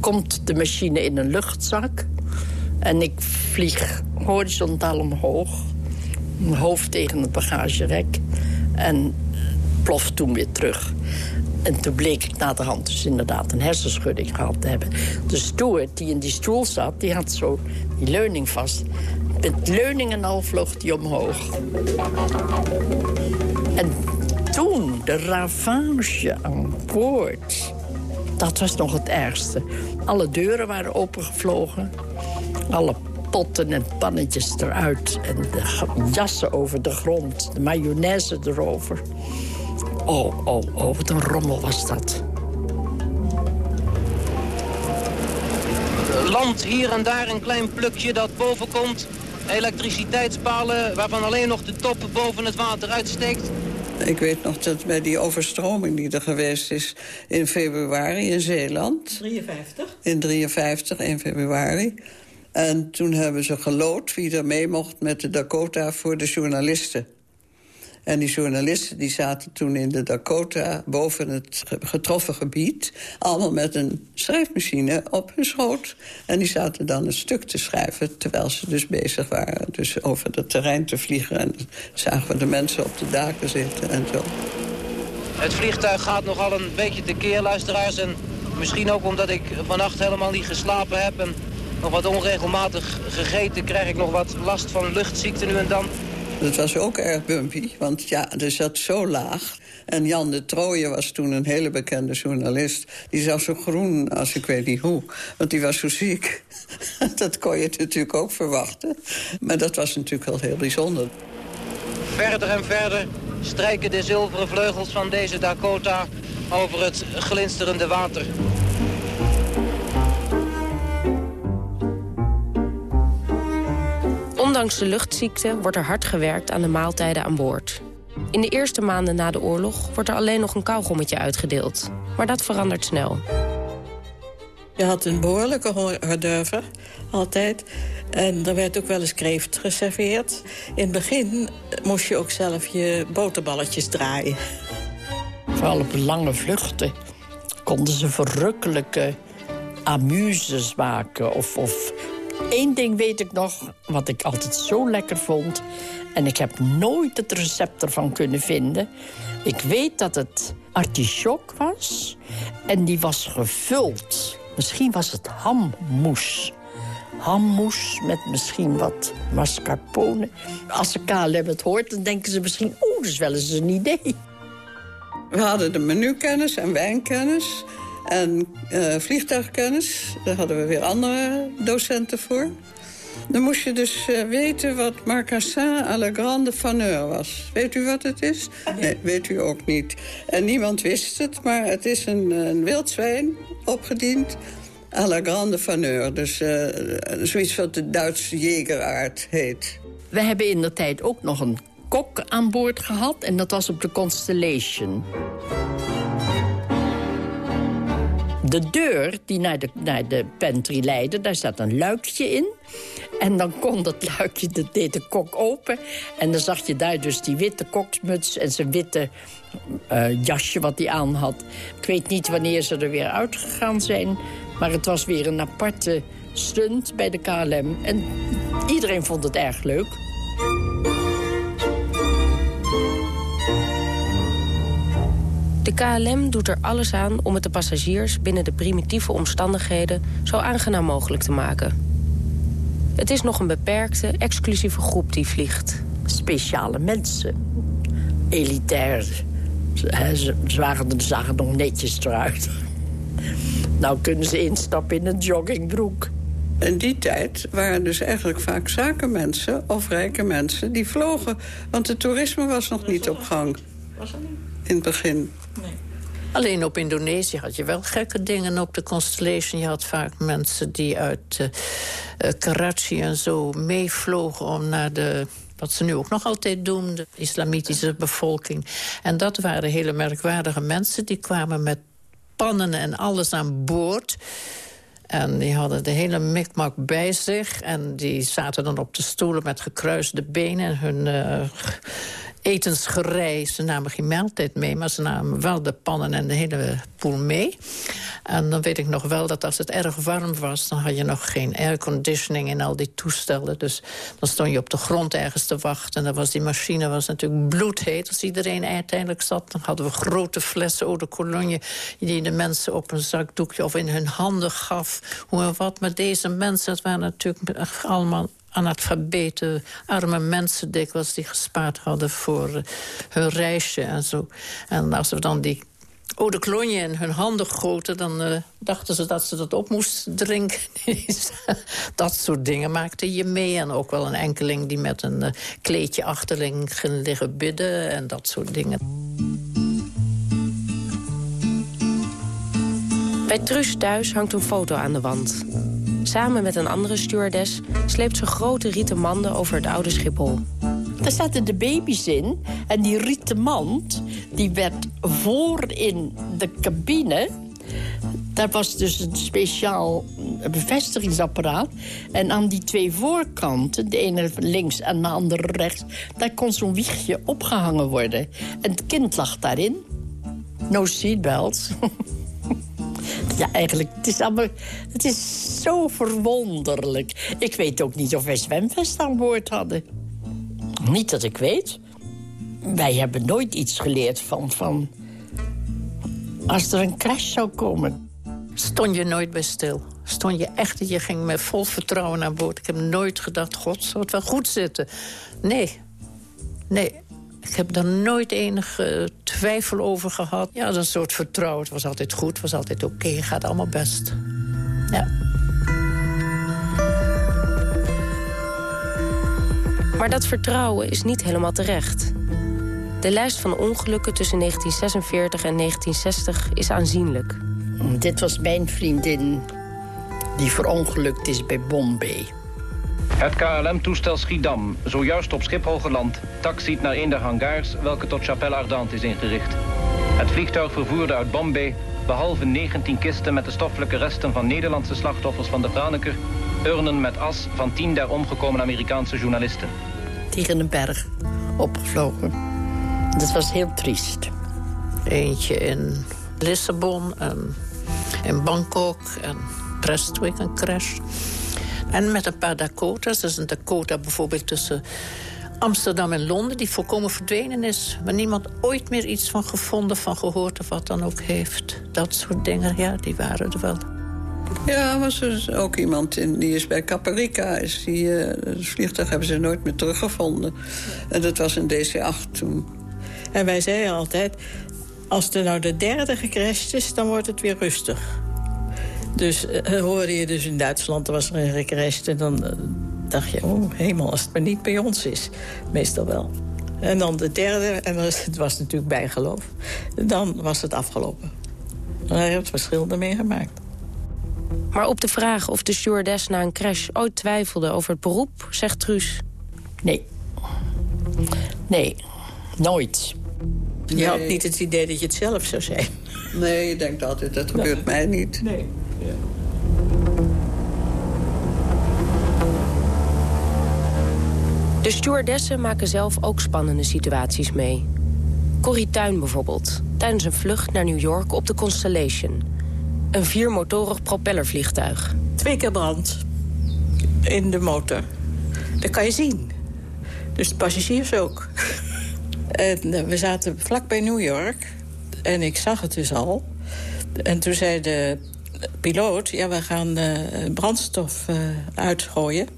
komt de machine in een luchtzak. En ik vlieg horizontaal omhoog. Mijn hoofd tegen het bagagerek. En plof toen weer terug. En toen bleek ik na de hand dus inderdaad een hersenschudding gehad te hebben. De steward die in die stoel zat, die had zo die leuning vast. Met leuning en al vloog die omhoog. En toen, de ravage aan boord... dat was nog het ergste. Alle deuren waren opengevlogen. Alle potten en pannetjes eruit. En de jassen over de grond. De mayonaise erover. Oh, oh, oh, wat een rommel was dat. Land hier en daar een klein plukje dat boven komt. Elektriciteitspalen waarvan alleen nog de top boven het water uitsteekt. Ik weet nog dat bij die overstroming die er geweest is in februari in Zeeland. 53? In 53, 1 februari. En toen hebben ze gelood wie er mee mocht met de Dakota voor de journalisten. En die journalisten die zaten toen in de Dakota boven het ge- getroffen gebied. Allemaal met een schrijfmachine op hun schoot. En die zaten dan een stuk te schrijven terwijl ze dus bezig waren. Dus over het terrein te vliegen. En zagen we de mensen op de daken zitten en zo. Het vliegtuig gaat nogal een beetje tekeer, luisteraars. En misschien ook omdat ik vannacht helemaal niet geslapen heb. En nog wat onregelmatig gegeten. Krijg ik nog wat last van luchtziekte nu en dan. Dat was ook erg bumpy, want ja, er zat zo laag. En Jan de Trooijen was toen een hele bekende journalist. Die zag zo groen als ik weet niet hoe, want die was zo ziek. dat kon je natuurlijk ook verwachten. Maar dat was natuurlijk wel heel bijzonder. Verder en verder strijken de zilveren vleugels van deze Dakota over het glinsterende water. Ondanks de luchtziekte wordt er hard gewerkt aan de maaltijden aan boord. In de eerste maanden na de oorlog wordt er alleen nog een kauwgommetje uitgedeeld. Maar dat verandert snel. Je had een behoorlijke hors d'oeuvre, altijd. En er werd ook wel eens kreeft geserveerd. In het begin moest je ook zelf je boterballetjes draaien. Vooral op lange vluchten konden ze verrukkelijke amuses maken. Of, of één ding weet ik nog, wat ik altijd zo lekker vond. En ik heb nooit het recept ervan kunnen vinden. Ik weet dat het artichok was. En die was gevuld. Misschien was het hammoes. Hammoes met misschien wat mascarpone. Als de KLM het hoort, dan denken ze misschien... oh, dat is wel eens een idee. We hadden de menukennis en wijnkennis en uh, vliegtuigkennis. Daar hadden we weer andere docenten voor. Dan moest je dus uh, weten wat Marcassin à la Grande Faneur was. Weet u wat het is? Nee, weet u ook niet. En niemand wist het, maar het is een, een wild zwijn opgediend à la Grande Faneur. Dus uh, zoiets wat de Duitse jegeraard heet. We hebben in de tijd ook nog een kok aan boord gehad. En dat was op de Constellation. De deur die naar de, naar de pantry leidde, daar zat een luikje in. En dan kon dat luikje, dat deed de kok open. En dan zag je daar dus die witte koksmuts en zijn witte uh, jasje wat hij aan had. Ik weet niet wanneer ze er weer uitgegaan zijn. Maar het was weer een aparte stunt bij de KLM. En iedereen vond het erg leuk. De KLM doet er alles aan om het de passagiers binnen de primitieve omstandigheden zo aangenaam mogelijk te maken. Het is nog een beperkte, exclusieve groep die vliegt. Speciale mensen. Elitair. Ze, zagen nog netjes eruit. Nou kunnen ze instappen in een joggingbroek. In die tijd waren dus eigenlijk vaak zakenmensen of rijke mensen die vlogen. Want het toerisme was nog niet op gang. Was er niet? In het begin. Nee. Alleen op Indonesië had je wel gekke dingen op de Constellation. Je had vaak mensen die uit uh, Karachi en zo meevlogen om naar de wat ze nu ook nog altijd doen, de islamitische bevolking. En dat waren hele merkwaardige mensen. Die kwamen met pannen en alles aan boord. En die hadden de hele mikmak bij zich. En die zaten dan op de stoelen met gekruiste benen... en hun uh, etensgerei. Ze namen geen maaltijd mee, maar ze namen wel de pannen en de hele poel mee. En dan weet ik nog wel dat als het erg warm was... dan had je nog geen airconditioning in al die toestellen. Dus dan stond je op de grond ergens te wachten. En dan was die machine was natuurlijk bloedheet. Als iedereen uiteindelijk zat, dan hadden we grote flessen eau de cologne... die de mensen op een zakdoekje of in hun handen gaf. Hoe en wat. Maar deze mensen, dat waren natuurlijk allemaal analfabete, arme mensen dikwijls... die gespaard hadden voor uh, hun reisje en zo. En als we dan die eau de cologne in hun handen goten... dan uh, dachten ze dat ze dat op moesten drinken. dat soort dingen maakte je mee. En ook wel een enkeling die met een uh, kleedje achterling ging liggen bidden... en dat soort dingen. Bij Trus thuis hangt een foto aan de wand. Samen met een andere stewardess sleept ze grote rieten manden over het oude Schiphol. Daar zaten de baby's in. En die rieten mand die werd voor in de cabine... Daar was dus een speciaal bevestigingsapparaat. En aan die twee voorkanten, de ene links en de andere rechts... daar kon zo'n wiegje opgehangen worden. En het kind lag daarin. No seatbelts. Ja, eigenlijk, het is, allemaal, het is zo verwonderlijk. Ik weet ook niet of wij zwemvest aan boord hadden. Niet dat ik weet. Wij hebben nooit iets geleerd van, van... als er een crash zou komen. Stond je nooit bij stil. stond je echt, je ging met vol vertrouwen naar boord. Ik heb nooit gedacht, god, zou het wel goed zitten. Nee, nee. Ik heb daar nooit enige twijfel over gehad. Ja, dat is een soort vertrouwen. Het was altijd goed, het was altijd oké, gaat allemaal best. Ja. Maar dat vertrouwen is niet helemaal terecht. De lijst van ongelukken tussen 1946 en 1960 is aanzienlijk. Dit was mijn vriendin die verongelukt is bij Bombay. Het KLM-toestel Schiedam, zojuist op Schiphol geland... taxiet naar een der hangars welke tot Chapelle Ardente is ingericht. Het vliegtuig vervoerde uit Bombay... behalve 19 kisten met de stoffelijke resten van Nederlandse slachtoffers van de Franeker... urnen met as van 10 der omgekomen Amerikaanse journalisten. Tegen een berg opgevlogen. Dat was heel triest. Eentje in Lissabon en in Bangkok en Prestwick, een crash. En met een paar Dakota's. Is een Dakota bijvoorbeeld tussen Amsterdam en Londen... die volkomen verdwenen is. Waar niemand ooit meer iets van gevonden, van gehoord of wat dan ook heeft. Dat soort dingen, ja, die waren er wel. Ja, was dus ook iemand in, die is bij Caparica. Is die, uh, het vliegtuig hebben ze nooit meer teruggevonden. En dat was een DC-8 toen. En wij zeiden altijd... als er nou de derde gecrashed is, dan wordt het weer rustig. Dus uh, hoorde je dus in Duitsland, er was er een gecrashed... en dan uh, dacht je, oh hemel, als het maar niet bij ons is. Meestal wel. En dan de derde, en het was natuurlijk bijgeloof. Dan was het afgelopen. Dan heb je het verschil ermee gemaakt. Maar op de vraag of de stewardess na een crash ooit twijfelde over het beroep, zegt Truus... Nee. Nee, nooit. Je nee. had niet het idee dat je het zelf zou zijn. Nee, ik denk altijd, dat gebeurt nee. mij niet. Nee. Ja. De stewardessen maken zelf ook spannende situaties mee. Corrie Tuin bijvoorbeeld, tijdens een vlucht naar New York op de Constellation. Een viermotorig propellervliegtuig. Twee keer brand in de motor. Dat kan je zien. Dus de passagiers ook. en we zaten vlak bij New York. En ik zag het dus al. En toen zei de piloot... ja, we gaan uh, brandstof uh, uitgooien.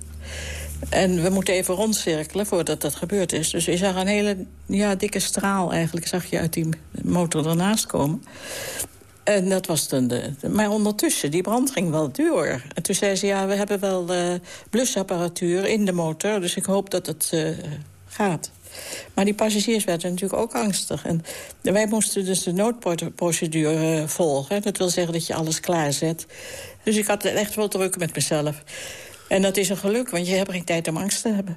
En we moeten even rondcirkelen voordat dat gebeurd is. Dus je zag een hele ja, dikke straal eigenlijk... zag je uit die motor ernaast komen. En dat was dan de, Maar ondertussen, die brand ging wel duur. En toen zei ze, ja, we hebben wel uh, blusapparatuur in de motor... dus ik hoop dat het gaat. Maar die passagiers werden natuurlijk ook angstig. En wij moesten dus de noodprocedure uh, volgen. Dat wil zeggen dat je alles klaarzet. Dus ik had echt wel druk met mezelf. En dat is een geluk, want je hebt geen tijd om angst te hebben.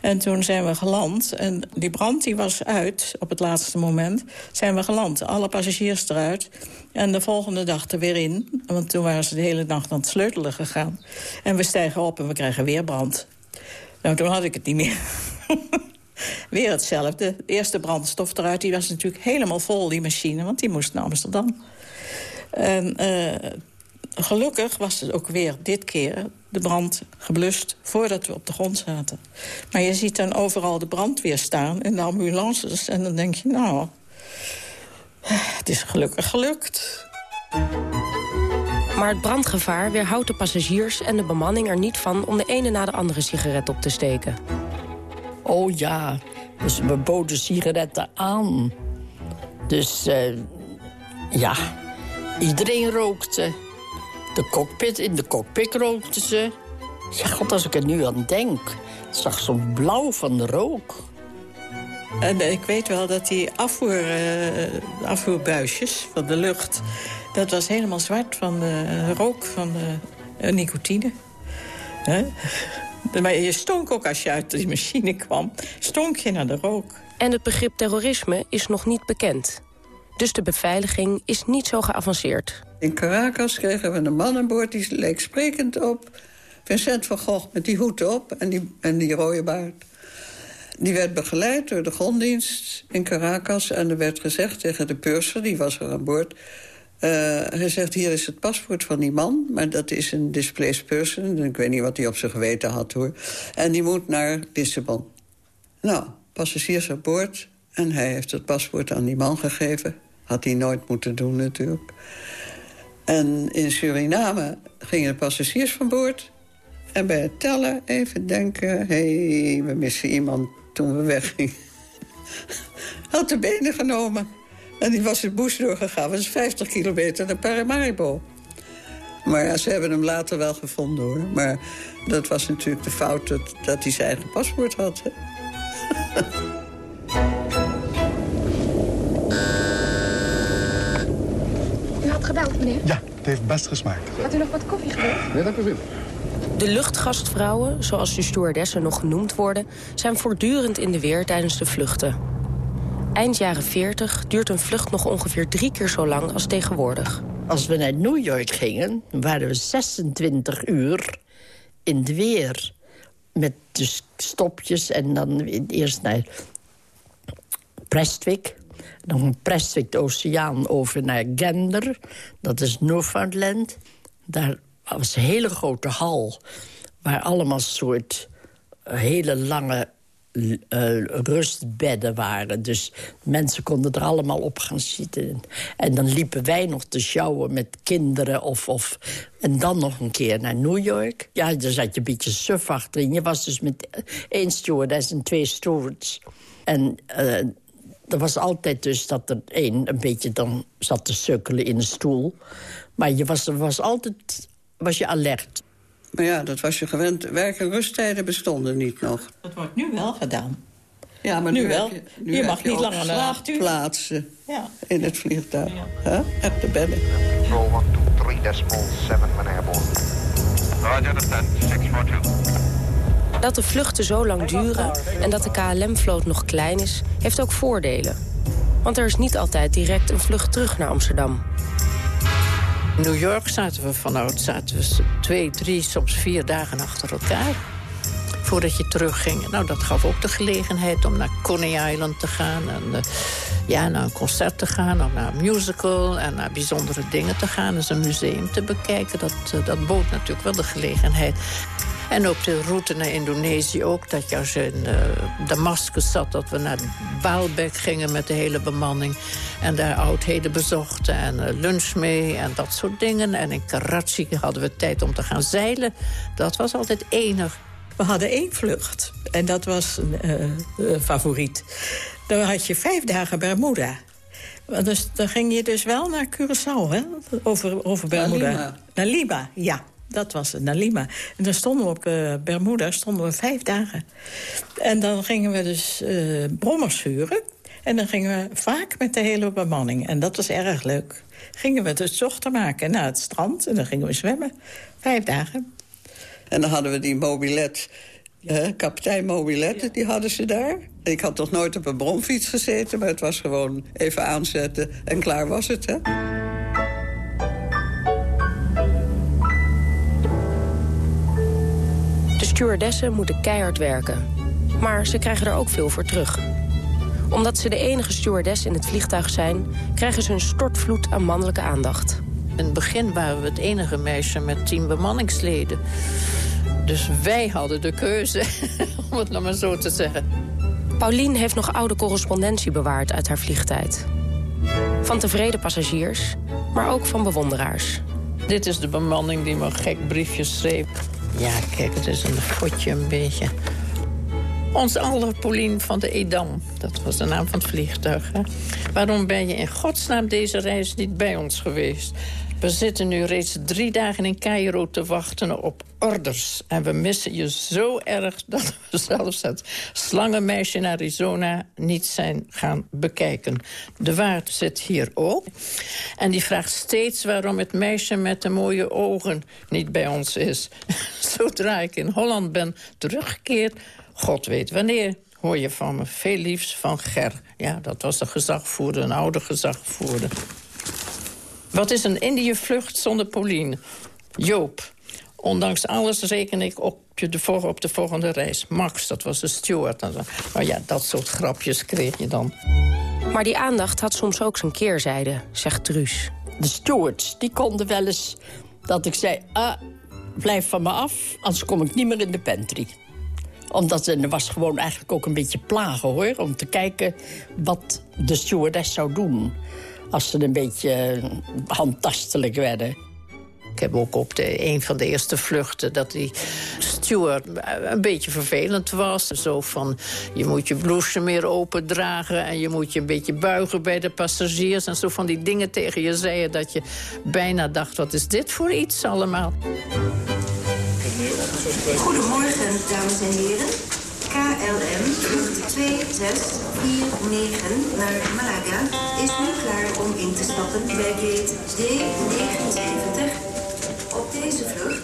En toen zijn we geland. En die brand die was uit op het laatste moment. Zijn we geland. Alle passagiers eruit. En de volgende dag er weer in. Want toen waren ze de hele nacht aan het sleutelen gegaan. En we stijgen op en we krijgen weer brand. Nou, toen had ik het niet meer. weer hetzelfde. De eerste brandstof eruit, die was natuurlijk helemaal vol, die machine. Want die moest naar Amsterdam. En uh, gelukkig was het ook weer dit keer de brand geblust voordat we op de grond zaten. Maar je ziet dan overal de brandweer staan en de ambulances. En dan denk je, nou, het is gelukkig gelukt. Maar het brandgevaar weerhoudt de passagiers en de bemanning er niet van... om de ene na de andere sigaret op te steken. Oh ja, dus we boden sigaretten aan. Dus uh, ja, iedereen rookte. De cockpit, in de cockpit rookten ze. Ja, god, als ik er nu aan denk. Ik zag zo'n blauw van de rook. En ik weet wel dat die afvoer, uh, afvoerbuisjes van de lucht... dat was helemaal zwart van de rook van de nicotine. Hè? Maar je stonk ook als je uit die machine kwam. Stonk je naar de rook. En het begrip terrorisme is nog niet bekend. Dus de beveiliging is niet zo geavanceerd. In Caracas kregen we een man aan boord, die leek sprekend op. Vincent van Gogh met die hoed op en die, en die rode baard. Die werd begeleid door de gronddienst in Caracas... en er werd gezegd tegen de purser, die was er aan boord... Uh, hij zegt, hier is het paspoort van die man... maar dat is een displaced person. Ik weet niet wat hij op zijn geweten had, hoor. En die moet naar Lissabon. Nou, passagiers aan boord... en hij heeft het paspoort aan die man gegeven. Had hij nooit moeten doen, natuurlijk. En in Suriname gingen de passagiers van boord. En bij het tellen even denken... hé, hey, we missen iemand toen we weggingen. Had de benen genomen. En die was het bush doorgegaan. Dat is 50 kilometer naar Paramaribo. Maar ja, ze hebben hem later wel gevonden, hoor. Maar dat was natuurlijk de fout dat, dat hij zijn eigen paspoort had. Hè? U had gebeld, meneer? Ja, het heeft best gesmaakt. Had u nog wat koffie gewild? Ja, dank u wel. De luchtgastvrouwen, zoals de stewardessen nog genoemd worden... zijn voortdurend in de weer tijdens de vluchten. Eind jaren 40 duurt een vlucht nog ongeveer drie keer zo lang als tegenwoordig. Als we naar New York gingen, waren we 26 uur in de weer. Met stopjes en dan eerst naar Prestwick. Dan van Prestwick de oceaan over naar Gander. Dat is Newfoundland. Daar was een hele grote hal... waar allemaal soort hele lange uh, rustbedden waren. Dus mensen konden er allemaal op gaan zitten. En dan liepen wij nog te sjouwen met kinderen. Of, of, en dan nog een keer naar New York. Ja, daar zat je een beetje suf achterin. Je was dus met één stewardess en twee stewards. En uh, er was altijd dus dat er één een beetje dan zat te sukkelen in een stoel. Maar je was, was altijd was je alert. Maar ja, dat was je gewend. Werk- en rusttijden bestonden niet nog. Dat wordt nu wel gedaan. Ja, maar nu, nu wel. heb je, je, nu heb mag je niet ook langer dan acht uur. slaapplaatsen Ja. in het vliegtuig. hè? Op de bedden. Control 123 decimal 7 when airborne. Roger, understand. 642. Dat de vluchten zo lang duren en dat de KLM-vloot nog klein is... heeft ook voordelen. Want er is niet altijd direct een vlucht terug naar Amsterdam. In New York zaten we vanuit zaten we twee, drie, soms vier dagen achter elkaar. Voordat je terugging. Nou, dat gaf ook de gelegenheid om naar Coney Island te gaan. En uh, ja, naar een concert te gaan, of naar een musical... en naar bijzondere dingen te gaan. Dus een museum te bekijken. Dat, uh, dat bood natuurlijk wel de gelegenheid. En op de route naar Indonesië ook. Dat je als je in uh, Damascus zat, dat we naar Baalbek gingen met de hele bemanning. En daar oudheden bezochten en uh, lunch mee en dat soort dingen. En in Karachi hadden we tijd om te gaan zeilen. Dat was altijd enig. We hadden één vlucht. En dat was een uh, favoriet. Dan had je vijf dagen Bermuda. Dus dan ging je dus wel naar Curaçao, hè? Over, over Bermuda. Naar Lima. Naar Lima, ja. Dat was het, naar Lima. En dan stonden we op uh, Bermuda stonden we vijf dagen. En dan gingen we dus uh, brommers huren. En dan gingen we vaak met de hele bemanning. En dat was erg leuk. Gingen we dus zochten maken naar het strand. En dan gingen we zwemmen. Vijf dagen. En dan hadden we die mobilet, eh, kapitein mobilet, ja. die hadden ze daar. Ik had toch nooit op een bromfiets gezeten, maar het was gewoon even aanzetten en klaar was het, hè? Stewardessen moeten keihard werken. Maar ze krijgen er ook veel voor terug. Omdat ze de enige stewardess in het vliegtuig zijn... krijgen ze een stortvloed aan mannelijke aandacht. In het begin waren we het enige meisje met tien bemanningsleden. Dus wij hadden de keuze, om het nog maar zo te zeggen. Paulien heeft nog oude correspondentie bewaard uit haar vliegtijd. Van tevreden passagiers, maar ook van bewonderaars. Dit is de bemanning die me gek briefjes schreef. Ja, kijk, het is een fotje een beetje. Ons aller Paulien van de Edam. Dat was de naam van het vliegtuig. Hè? Waarom ben je in godsnaam deze reis niet bij ons geweest? We zitten nu reeds drie dagen in Cairo te wachten op orders. En we missen je zo erg dat we zelfs het slangenmeisje in Arizona niet zijn gaan bekijken. De waard zit hier ook. En die vraagt steeds waarom het meisje met de mooie ogen niet bij ons is. Zodra ik in Holland ben teruggekeerd, God weet wanneer, hoor je van me. Veel liefs van Ger. Ja, dat was de gezagvoerder, een oude gezagvoerder. Wat is een Indië-vlucht zonder Pauline? Joop. Ondanks alles reken ik op, je de, op de volgende reis. Max, dat was de steward. Maar ja, dat soort grapjes kreeg je dan. Maar die aandacht had soms ook zijn keerzijde, zegt Truus. De stewards, die konden wel eens dat ik zei... Ah, blijf van me af, anders kom ik niet meer in de pantry omdat er was gewoon eigenlijk ook een beetje plagen, hoor. Om te kijken wat de stewardess zou doen. Als ze een beetje eh, handtastelijk werden. Ik heb ook op de, een van de eerste vluchten dat die steward een beetje vervelend was. Zo van, je moet je blouse meer opendragen... en je moet je een beetje buigen bij de passagiers... en zo van die dingen tegen je zeiden dat je bijna dacht... wat is dit voor iets allemaal? Goedemorgen, dames en heren. KLM vlucht 2649 naar Malaga is nu klaar om in te stappen bij gate D79.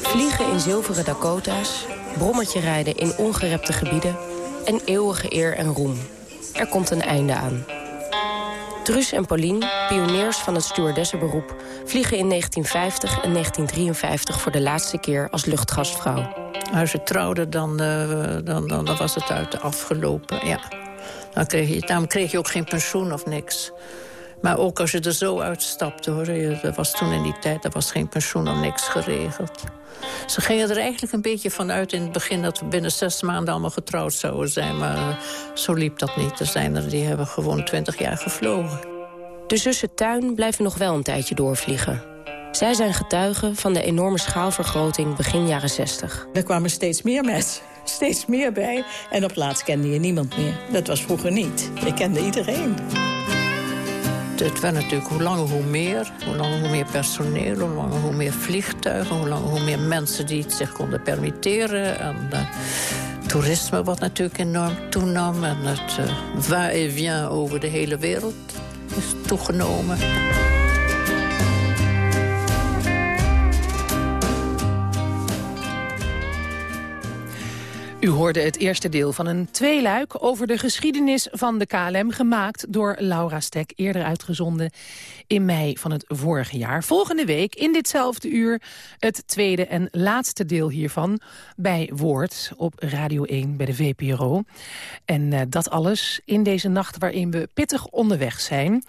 Vliegen in zilveren Dakota's, brommertje rijden in ongerepte gebieden... en eeuwige eer en roem. Er komt een einde aan. Truus en Pauline, pioniers van het stewardessenberoep... vliegen in 1950 en 1953 voor de laatste keer als luchtgastvrouw. Als ze trouwden, dan, uh, dan, dan, dan, was het uit afgelopen. Ja. Dan kreeg je, daarom kreeg je ook geen pensioen of niks. Maar ook als je er zo uitstapte, hoor. Dat was toen in die tijd, er was geen pensioen of niks geregeld. Ze gingen er eigenlijk een beetje vanuit in het begin... dat we binnen zes maanden allemaal getrouwd zouden zijn. Maar uh, zo liep dat niet. Er zijn er die hebben gewoon twintig jaar gevlogen. De zussen Tuin blijven nog wel een tijdje doorvliegen. Zij zijn getuigen van de enorme schaalvergroting begin jaren 60. Er kwamen steeds meer mensen, steeds meer bij. En op laatst kende je niemand meer. Dat was vroeger niet. Ik kende iedereen. Het werd natuurlijk hoe langer hoe meer. Hoe langer hoe meer personeel, hoe langer hoe meer vliegtuigen... hoe langer hoe meer mensen die het zich konden permitteren. En uh, toerisme wat natuurlijk enorm toenam. En het uh, va-et-vient over de hele wereld is toegenomen. U hoorde het eerste deel van een tweeluik over de geschiedenis van de KLM... gemaakt door Laura Stek, eerder uitgezonden in mei van het vorige jaar. Volgende week, in ditzelfde uur, het tweede en laatste deel hiervan... bij Woord op Radio 1 bij de VPRO. En uh, dat alles in deze nacht waarin we pittig onderweg zijn...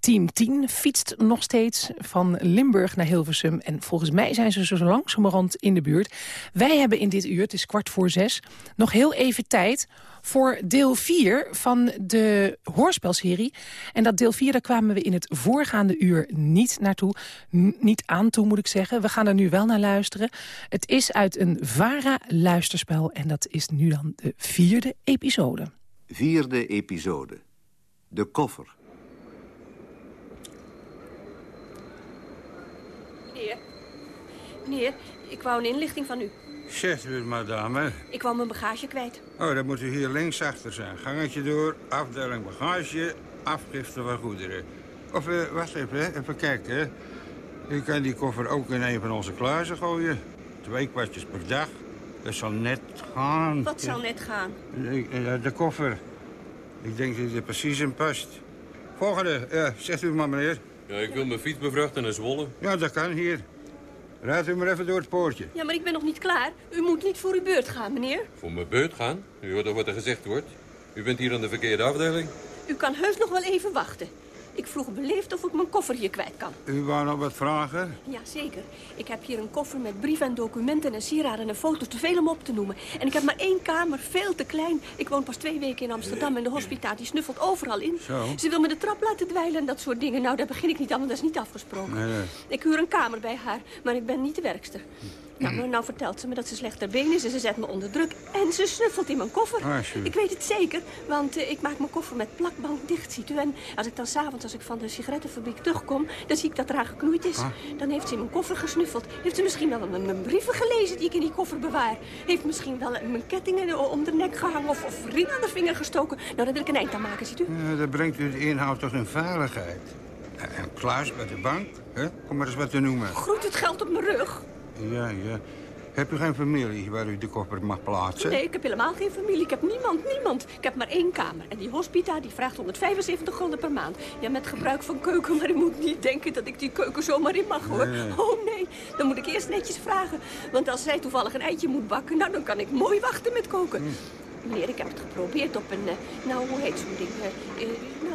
Team 10 fietst nog steeds van Limburg naar Hilversum. En volgens mij zijn ze zo langzamerhand in de buurt. Wij hebben in dit uur, het is kwart voor zes, nog heel even tijd voor deel 4 van de hoorspelserie. En dat deel 4, daar kwamen we in het voorgaande uur niet naartoe. niet aan toe, moet ik zeggen. We gaan er nu wel naar luisteren. Het is uit een VARA-luisterspel en dat is nu dan de vierde episode. Vierde episode. De koffer. Meneer, ik wou een inlichting van u. Zegt u het, madame. Ik wou mijn bagage kwijt. Oh, dan moet u hier links achter zijn. Gangetje door, afdeling bagage, afgifte van goederen. Of, uh, wacht even, hè. even kijken. Hè. U kan die koffer ook in een van onze kluizen gooien. Twee kwartjes per dag. Dat zal net gaan. Wat zal net gaan? De, de koffer. Ik denk dat er precies in past. Volgende, ja, zegt u maar, meneer. Ja, ik wil mijn fiets bevrachten naar Zwolle. Ja, dat kan hier. Rijd u maar even door het poortje. Ja, maar ik ben nog niet klaar. U moet niet voor uw beurt gaan, meneer. Voor mijn beurt gaan? U hoort toch wat er gezegd wordt? U bent hier aan de verkeerde afdeling. U kan heus nog wel even wachten. Ik vroeg beleefd of ik mijn koffer hier kwijt kan. U wou nog wat vragen? Ja, zeker. Ik heb hier een koffer met brieven en documenten en sieraden en foto's. Te veel om op te noemen. En ik heb maar één kamer, veel te klein. Ik woon pas twee weken in Amsterdam en de hospita die snuffelt overal in. Zo. Ze wil me de trap laten dweilen en dat soort dingen. Nou, daar begin ik niet aan, want dat is niet afgesproken. Nee, nee. Ik huur een kamer bij haar, maar ik ben niet de werkster. Nou, maar nou vertelt ze me dat ze slecht ter been is en ze zet me onder druk. En ze snuffelt in mijn koffer. Ah, ik weet het zeker, want uh, ik maak mijn koffer met plakband dicht, ziet u. En als ik dan s'avonds, als ik van de sigarettenfabriek terugkom... dan zie ik dat eraan geknoeid is. Ah. Dan heeft ze in mijn koffer gesnuffeld. Heeft ze misschien wel mijn, mijn brieven gelezen die ik in die koffer bewaar. Heeft misschien wel mijn kettingen om de nek gehangen of, of ring aan de vinger gestoken. Nou, daar wil ik een eind aan maken, ziet u. Ja, dat brengt u de inhoud toch in veiligheid. En kluis bij de bank, hè? Kom maar eens wat te noemen. Groet het geld op mijn rug. Ja, ja. Heb u geen familie waar u de koffer mag plaatsen? Nee, ik heb helemaal geen familie. Ik heb niemand, niemand. Ik heb maar één kamer. En die hospita die vraagt 175 gulden per maand. Ja, met gebruik van keuken. Maar u moet niet denken dat ik die keuken zomaar in mag, hoor. Nee, nee. Oh, nee. Dan moet ik eerst netjes vragen. Want als zij toevallig een eitje moet bakken... nou, dan kan ik mooi wachten met koken. Meneer, ik heb het geprobeerd op een... eh, nou, hoe heet zo'n ding? Eh,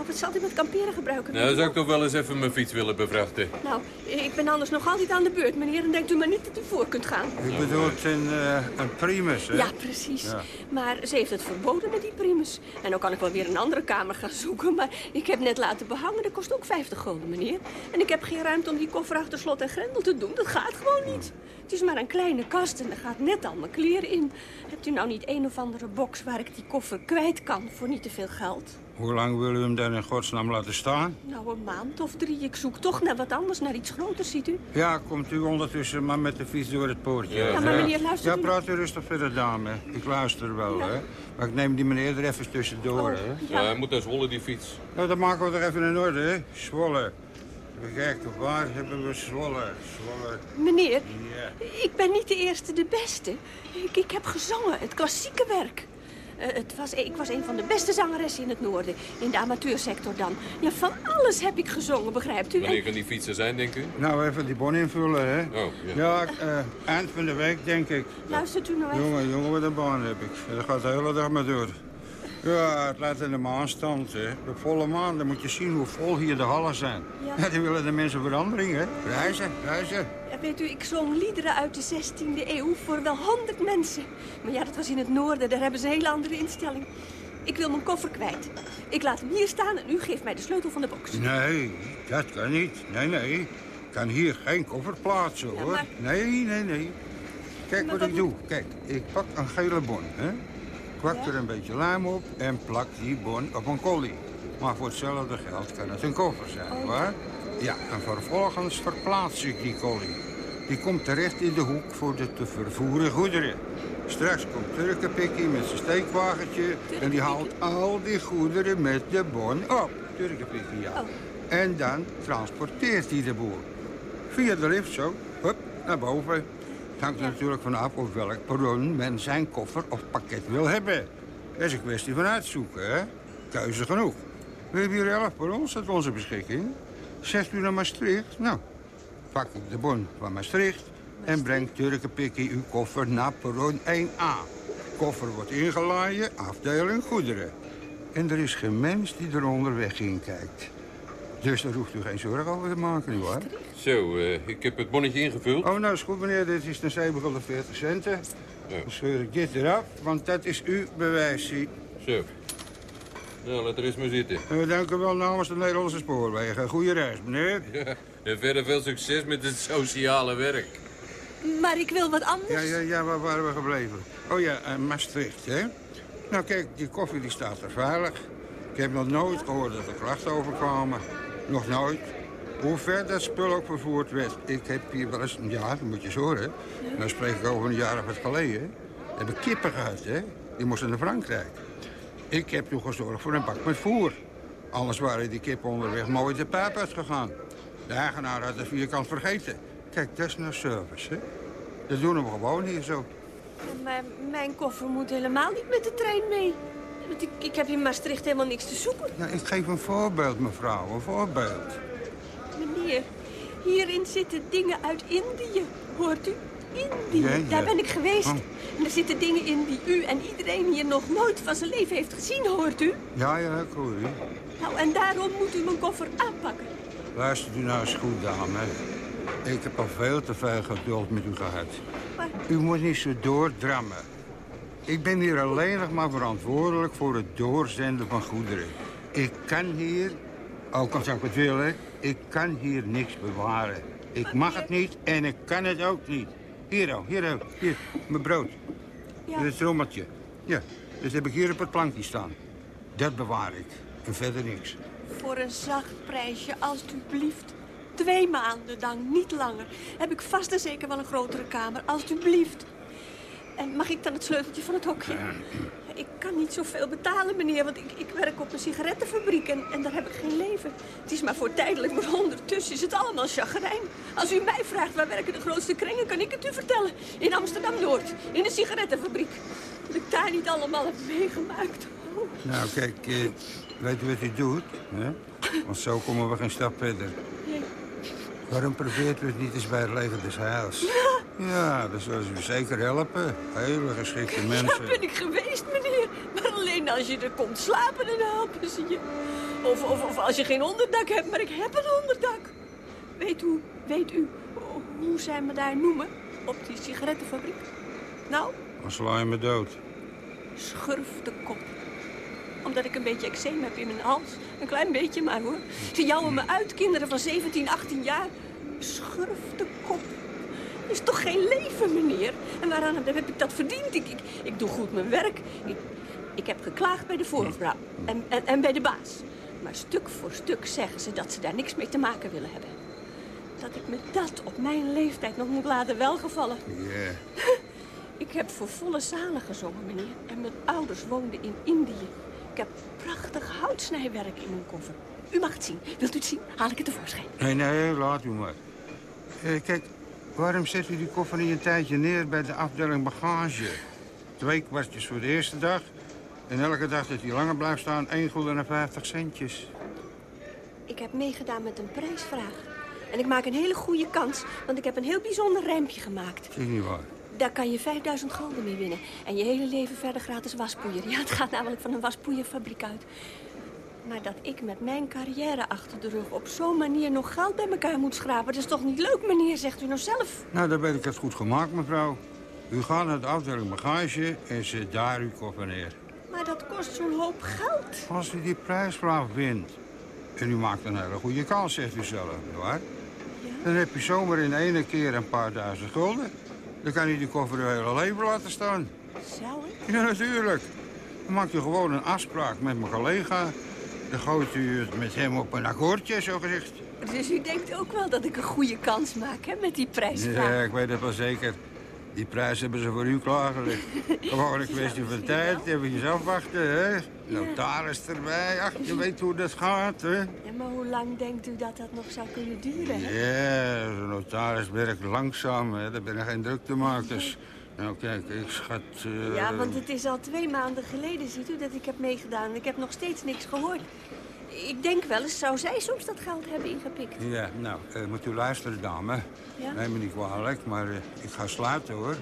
wat zal hij met kamperen gebruiken? Nou, zou ik toch wel eens even mijn fiets willen bevrachten. Nou, ik ben anders nog altijd aan de beurt, meneer. En denkt u maar niet dat u voor kunt gaan. Ik bedoel een, eh, een primus, hè? Ja, precies. Ja. Maar ze heeft het verboden met die primus. En dan kan ik wel weer een andere kamer gaan zoeken. Maar ik heb net laten behangen. Dat kost ook 50 gulden, meneer. En ik heb geen ruimte om die koffer achter slot en grendel te doen. Dat gaat gewoon niet. Het is maar een kleine kast en er gaat net al mijn kleren in. Hebt u nou niet een of andere box waar ik die koffer kwijt kan voor niet te veel geld? Hoe lang wil u hem dan in godsnaam laten staan? Nou, een maand of drie. Ik zoek toch naar wat anders, naar iets groters, ziet u? Ja, komt u ondertussen maar met de fiets door het poortje. Ja, maar meneer, luistert Ja, u- praat u rustig verder, dame. Ik luister wel, hè. Maar ik neem die meneer er even tussendoor, Oh, hè. Ja, hij moet naar Zwolle, die fiets. Nou, dat maken we er even in orde, hè. Zwolle. Even kijken, waar hebben we Zwolle? Zwolle. Meneer, Ja. ik ben niet de eerste, de beste. Ik, ik heb gezongen, het klassieke werk. Eh, het was, ik was een van de beste zangeressen in het noorden. In de amateursector dan. Ja, van alles heb ik gezongen, begrijpt u? Wanneer kan die fietsen zijn, denkt u? Nou, even die bon invullen, hè. Oh, ja. Ja, eh, eind van de week, denk ik. Luistert u nou even. Jongen, jongen, wat een baan heb ik. Dat gaat de hele dag maar door. Ja, het laat in de maanstand, hè. De volle maan, dan moet je zien hoe vol hier de hallen zijn. Ja. Ja, die willen de mensen verandering, hè. Reizen, reizen. Weet u, ik zong liederen uit de 16e eeuw voor wel 100 mensen. Maar ja, dat was in het noorden, daar hebben ze een hele andere instelling. Ik wil mijn koffer kwijt. Ik laat hem hier staan en u geeft mij de sleutel van de box. Nee, dat kan niet. Nee, nee. Ik kan hier geen koffer plaatsen, hoor. maar- Nee, nee, nee. Kijk Maar wat ik doe. Kijk, ik pak een gele bon, hè. Kwak er een beetje lijm op en plak die bon op een collie. Maar voor hetzelfde geld kan het een koffer zijn, Oh. waar? Ja, en vervolgens verplaats ik die collie. Die komt terecht in de hoek voor de te vervoeren goederen. Straks komt Turkenpikkie met zijn steekwagentje... en die haalt al die goederen met de bon op. Turkenpikkie, ja. Oh. En dan transporteert hij de boel. Via de lift zo, hup, naar boven. Het hangt er natuurlijk vanaf op welk perron men zijn koffer of pakket wil hebben. Dat is een kwestie van uitzoeken, hè. Keuze genoeg. We hebben hier elf perrons tot onze beschikking. Zegt u naar Maastricht? Nou, pak ik de bon van Maastricht... en brengt Turkenpikkie uw koffer naar perron 1A. Koffer wordt ingeladen, afdeling goederen. En er is geen mens die er onderweg in kijkt. Dus daar hoeft u geen zorgen over te maken, hoor. Zo, eh, ik heb het bonnetje ingevuld. Oh, nou is goed, meneer. Dit is een 740 centen. Ja. Dan scheur ik dit eraf, want dat is uw bewijsje. Zo. Nou, laat er eens maar zitten. Uh, dank u wel namens de Nederlandse Spoorwegen. Goeie reis, meneer. Ja, en verder veel succes met het sociale werk. Maar ik wil wat anders. Ja, ja, ja, waar waren we gebleven? Oh ja, eh, Maastricht, hè? Nou, kijk, die koffie die staat er veilig. Ik heb nog nooit gehoord dat er klachten overkwamen. Nog nooit. Hoe ver dat spul ook vervoerd werd. Ik heb hier wel eens, ja, dat moet je eens horen. Dan spreek ik over een jaar of wat geleden. We hebben kippen gehad, hè? Die moesten naar Frankrijk. Ik heb toen gezorgd voor een bak met voer. Anders waren die kippen onderweg mooi de pijp uitgegaan. De eigenaar had het vierkant vergeten. Kijk, dat is nou service, hè? Dat doen we gewoon hier zo. Maar mijn koffer moet helemaal niet met de trein mee. Want ik, ik heb in Maastricht helemaal niks te zoeken. Ja, ik geef een voorbeeld, mevrouw, een voorbeeld. Meneer, hierin zitten dingen uit Indië. Hoort u? Indië. Ja, ja. Daar ben ik geweest. Oh. En er zitten dingen in die u en iedereen hier nog nooit van zijn leven heeft gezien, hoort u? Ja, ja, ik hoor u. Nou, en daarom moet u mijn koffer aanpakken. Luistert u nou eens goed, dame. Ik heb al veel te veel geduld met u gehad. Maar U moet niet zo doordrammen. Ik ben hier alleen nog maar verantwoordelijk voor het doorzenden van goederen. Ik kan hier, ook al zou ik het willen, ik kan hier niks bewaren. Ik mag het niet en ik kan het ook niet. Hier ook, hier ook, hier, mijn brood. Ja. Dit is het rommeltje. Ja, dat heb ik hier op het plankje staan. Dat bewaar ik. En verder niks. Voor een zacht prijsje, alstublieft. Twee maanden dan, niet langer. Heb ik vast en zeker wel een grotere kamer, alstublieft. En mag ik dan het sleuteltje van het hokje? Ik kan niet zoveel betalen, meneer, want ik, ik werk op een sigarettenfabriek en, en daar heb ik geen leven. Het is maar voor tijdelijk, maar ondertussen is het allemaal chagrijn. Als u mij vraagt waar werken de grootste kringen, kan ik het u vertellen. In Amsterdam-Noord, in een sigarettenfabriek. Dat ik daar niet allemaal heb meegemaakt. Oh. Nou, kijk, eh, weet u wat u doet? Hè? Want zo komen we geen stap verder. Nee. Waarom probeert u het niet eens bij het leger des Heils? Ja, dat zou u zeker helpen. Hele geschikte Ja, mensen. ben ik geweest, meneer. Maar alleen als je er komt slapen, dan helpen ze je. Of, of, of als je geen onderdak hebt, maar ik heb een onderdak. Weet u, weet u hoe zij me daar noemen op die sigarettenfabriek? Nou, Dan sla je me dood. schurf de kop. Omdat ik een beetje eczeem heb in mijn hals. Een klein beetje maar hoor. Ze jouwen me uit, kinderen van 17, 18 jaar. Schurf de kop. is toch geen leven, meneer? En waaraan heb ik dat verdiend? Ik, ik, ik doe goed mijn werk. Ik, ik heb geklaagd bij de voorvrouw en, en, en bij de baas. Maar stuk voor stuk zeggen ze dat ze daar niks mee te maken willen hebben. Dat ik me dat op mijn leeftijd nog moet laten welgevallen. Ja. Ik heb voor volle zalen gezongen, meneer. En mijn ouders woonden in Indië. Ik heb prachtig houtsnijwerk in mijn koffer. U mag het zien. Wilt u het zien? Haal ik het tevoorschijn. Nee, nee, laat u maar. Eh, kijk, waarom zet u die koffer niet een tijdje neer bij de afdeling bagage? Twee kwartjes voor de eerste dag. En elke dag dat die langer blijft staan, 1 gulden en 50 centjes. Ik heb meegedaan met een prijsvraag. En ik maak een hele goede kans, want ik heb een heel bijzonder rijmpje gemaakt. Is niet waar. Daar kan je 5000 gulden mee winnen. En je hele leven verder gratis waspoeier. Ja, het gaat namelijk van een waspoeierfabriek uit. Maar dat ik met mijn carrière achter de rug op zo'n manier nog geld bij elkaar moet schrapen... dat is toch niet leuk, meneer, zegt u nou zelf. Nou, dan ben ik het goed gemaakt, mevrouw. U gaat naar de afdeling bagage en zet daar uw koffer neer. Maar dat kost zo'n hoop geld. Als u die prijsvraag wint en u maakt een hele goede kans, zegt u zelf, nietwaar? Dan heb je zomaar in ene keer een paar duizend gulden. Dan kan u die koffer uw hele leven laten staan. Zou ik? Ja, natuurlijk. Dan maakt u gewoon een afspraak met mijn collega. Dan gooit u het met hem op een akkoordje, zo gezegd. Dus u denkt ook wel dat ik een goede kans maak, hè, met die prijsvraag? Ja, ik weet het wel zeker. Die prijs hebben ze voor u klaargelegd. Gewoon een kwestie van tijd, even afwachten, hè. Notaris erbij, ach, je weet hoe dat gaat, hè. Ja, maar hoe lang denkt u dat dat nog zou kunnen duren, hè? Ja, de notaris werkt langzaam, hè. Daar ben ik geen druktemakers. Nou, kijk, ik schat... eh, Ja, want het is al twee maanden geleden, ziet u, dat ik heb meegedaan. Ik heb nog steeds niks gehoord. Ik denk wel eens, zou zij soms dat geld hebben ingepikt? Ja, nou, eh, moet u luisteren, dame. Ja? Neem me niet kwalijk, maar eh, ik ga sluiten, hoor.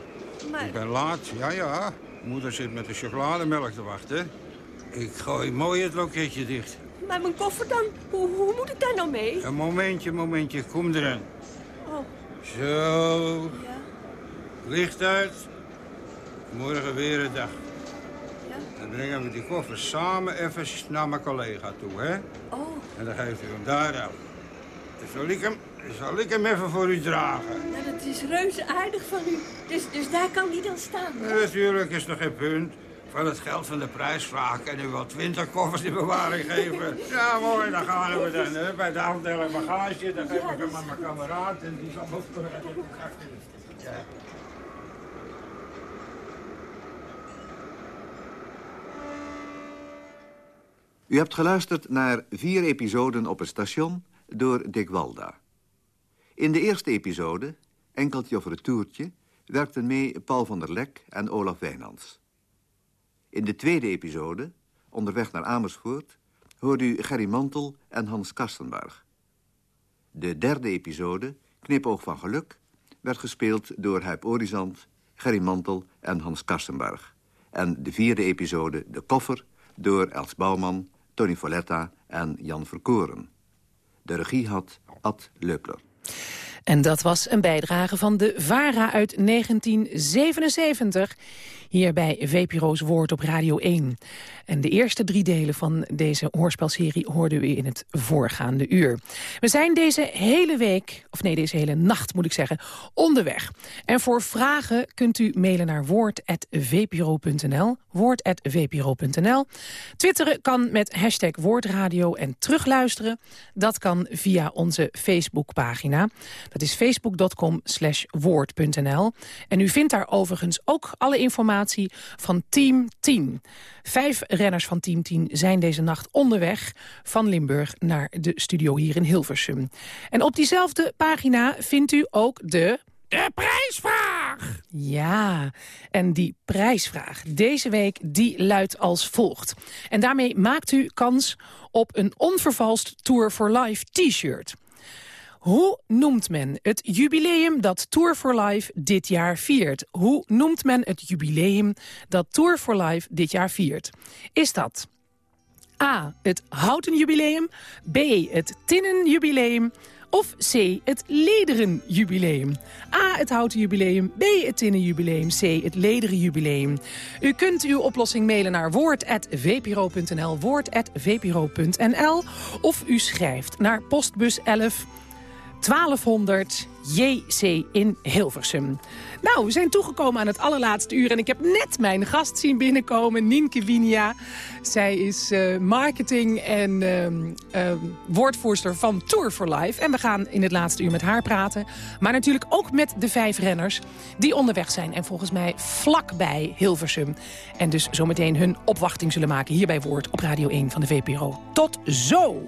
Maar- Ik ben laat, ja, ja. Moeder zit met de chocolademelk te wachten. Ik gooi mooi het loketje dicht. Maar mijn koffer dan? Hoe, hoe moet ik daar nou mee? Een momentje, momentje, kom erin. Oh, Zo, ja. licht uit. Morgen weer een dag. Dan brengen we die koffer samen even naar mijn collega toe, hè? Oh. En dan geeft u hem daar af. Dan zal ik hem, zal ik hem even voor u dragen. Nou, dat is reuze aardig van u. Dus, dus daar kan die dan staan. Ja, natuurlijk is nog geen punt. Van het geld van de prijsvraag en u wel twintig koffers in bewaring geven. Ja, mooi, dan gaan we dan hè, bij de afdeling bagage. Dan geef ik hem aan mijn kameraad en die zal ook Ja. U hebt geluisterd naar vier episoden op het station door Dick Walda. In de eerste episode, Enkeltje of Retourtje, werkten mee Paul van der Lek en Olaf Wijnands. In de tweede episode, Onderweg naar Amersfoort, hoorde u Gerry Mantel en Hans Kastenbarg. De derde episode, Knipoog van Geluk, werd gespeeld door Huip Orizant, Gerry Mantel en Hans Kastenbarg. En de vierde episode, De Koffer, door Els Bouwman, Tony Folletta en Jan Verkoren. De regie had Ad Leupler. En dat was een bijdrage van de VARA uit 1977. Hier bij VPRO's Woord op Radio 1. En de eerste drie delen van deze hoorspelserie hoorden u in het voorgaande uur. We zijn deze hele week, of nee, deze hele nacht moet ik zeggen, onderweg. En voor vragen kunt u mailen naar woord.vpro.nl. Woord.vpro.nl. Twitteren kan met hashtag woordradio en terugluisteren. Dat kan via onze Facebookpagina. Dat is facebook.com woord.nl. En u vindt daar overigens ook alle informatie van Team 10. Vijf renners van Team 10 zijn deze nacht onderweg van Limburg naar de studio hier in Hilversum. En op diezelfde pagina vindt u ook de... De prijsvraag! Ja, en die prijsvraag deze week die luidt als volgt. En daarmee maakt u kans op een onvervalst Tour for Life t-shirt. Hoe noemt men het jubileum dat Tour for Life dit jaar viert? Hoe noemt men het jubileum dat Tour for Life dit jaar viert? Is dat A. Het houten jubileum. B. Het tinnen jubileum. Of C. Het lederen jubileum. A. Het houten jubileum. B. Het tinnen jubileum. C. Het lederen jubileum. U kunt uw oplossing mailen naar woord.vpro.nl. Woord.vpro.nl. Of u schrijft naar postbus 11 1200 JC in Hilversum. Nou, we zijn toegekomen aan het allerlaatste uur... en ik heb net mijn gast zien binnenkomen, Nienke Winia. Zij is uh, marketing en uh, uh, woordvoerster van Tour for Life. En we gaan in het laatste uur met haar praten. Maar natuurlijk ook met de vijf renners die onderweg zijn... en volgens mij vlakbij Hilversum. En dus zometeen hun opwachting zullen maken hier bij Woord op Radio 1 van de VPRO. Tot zo!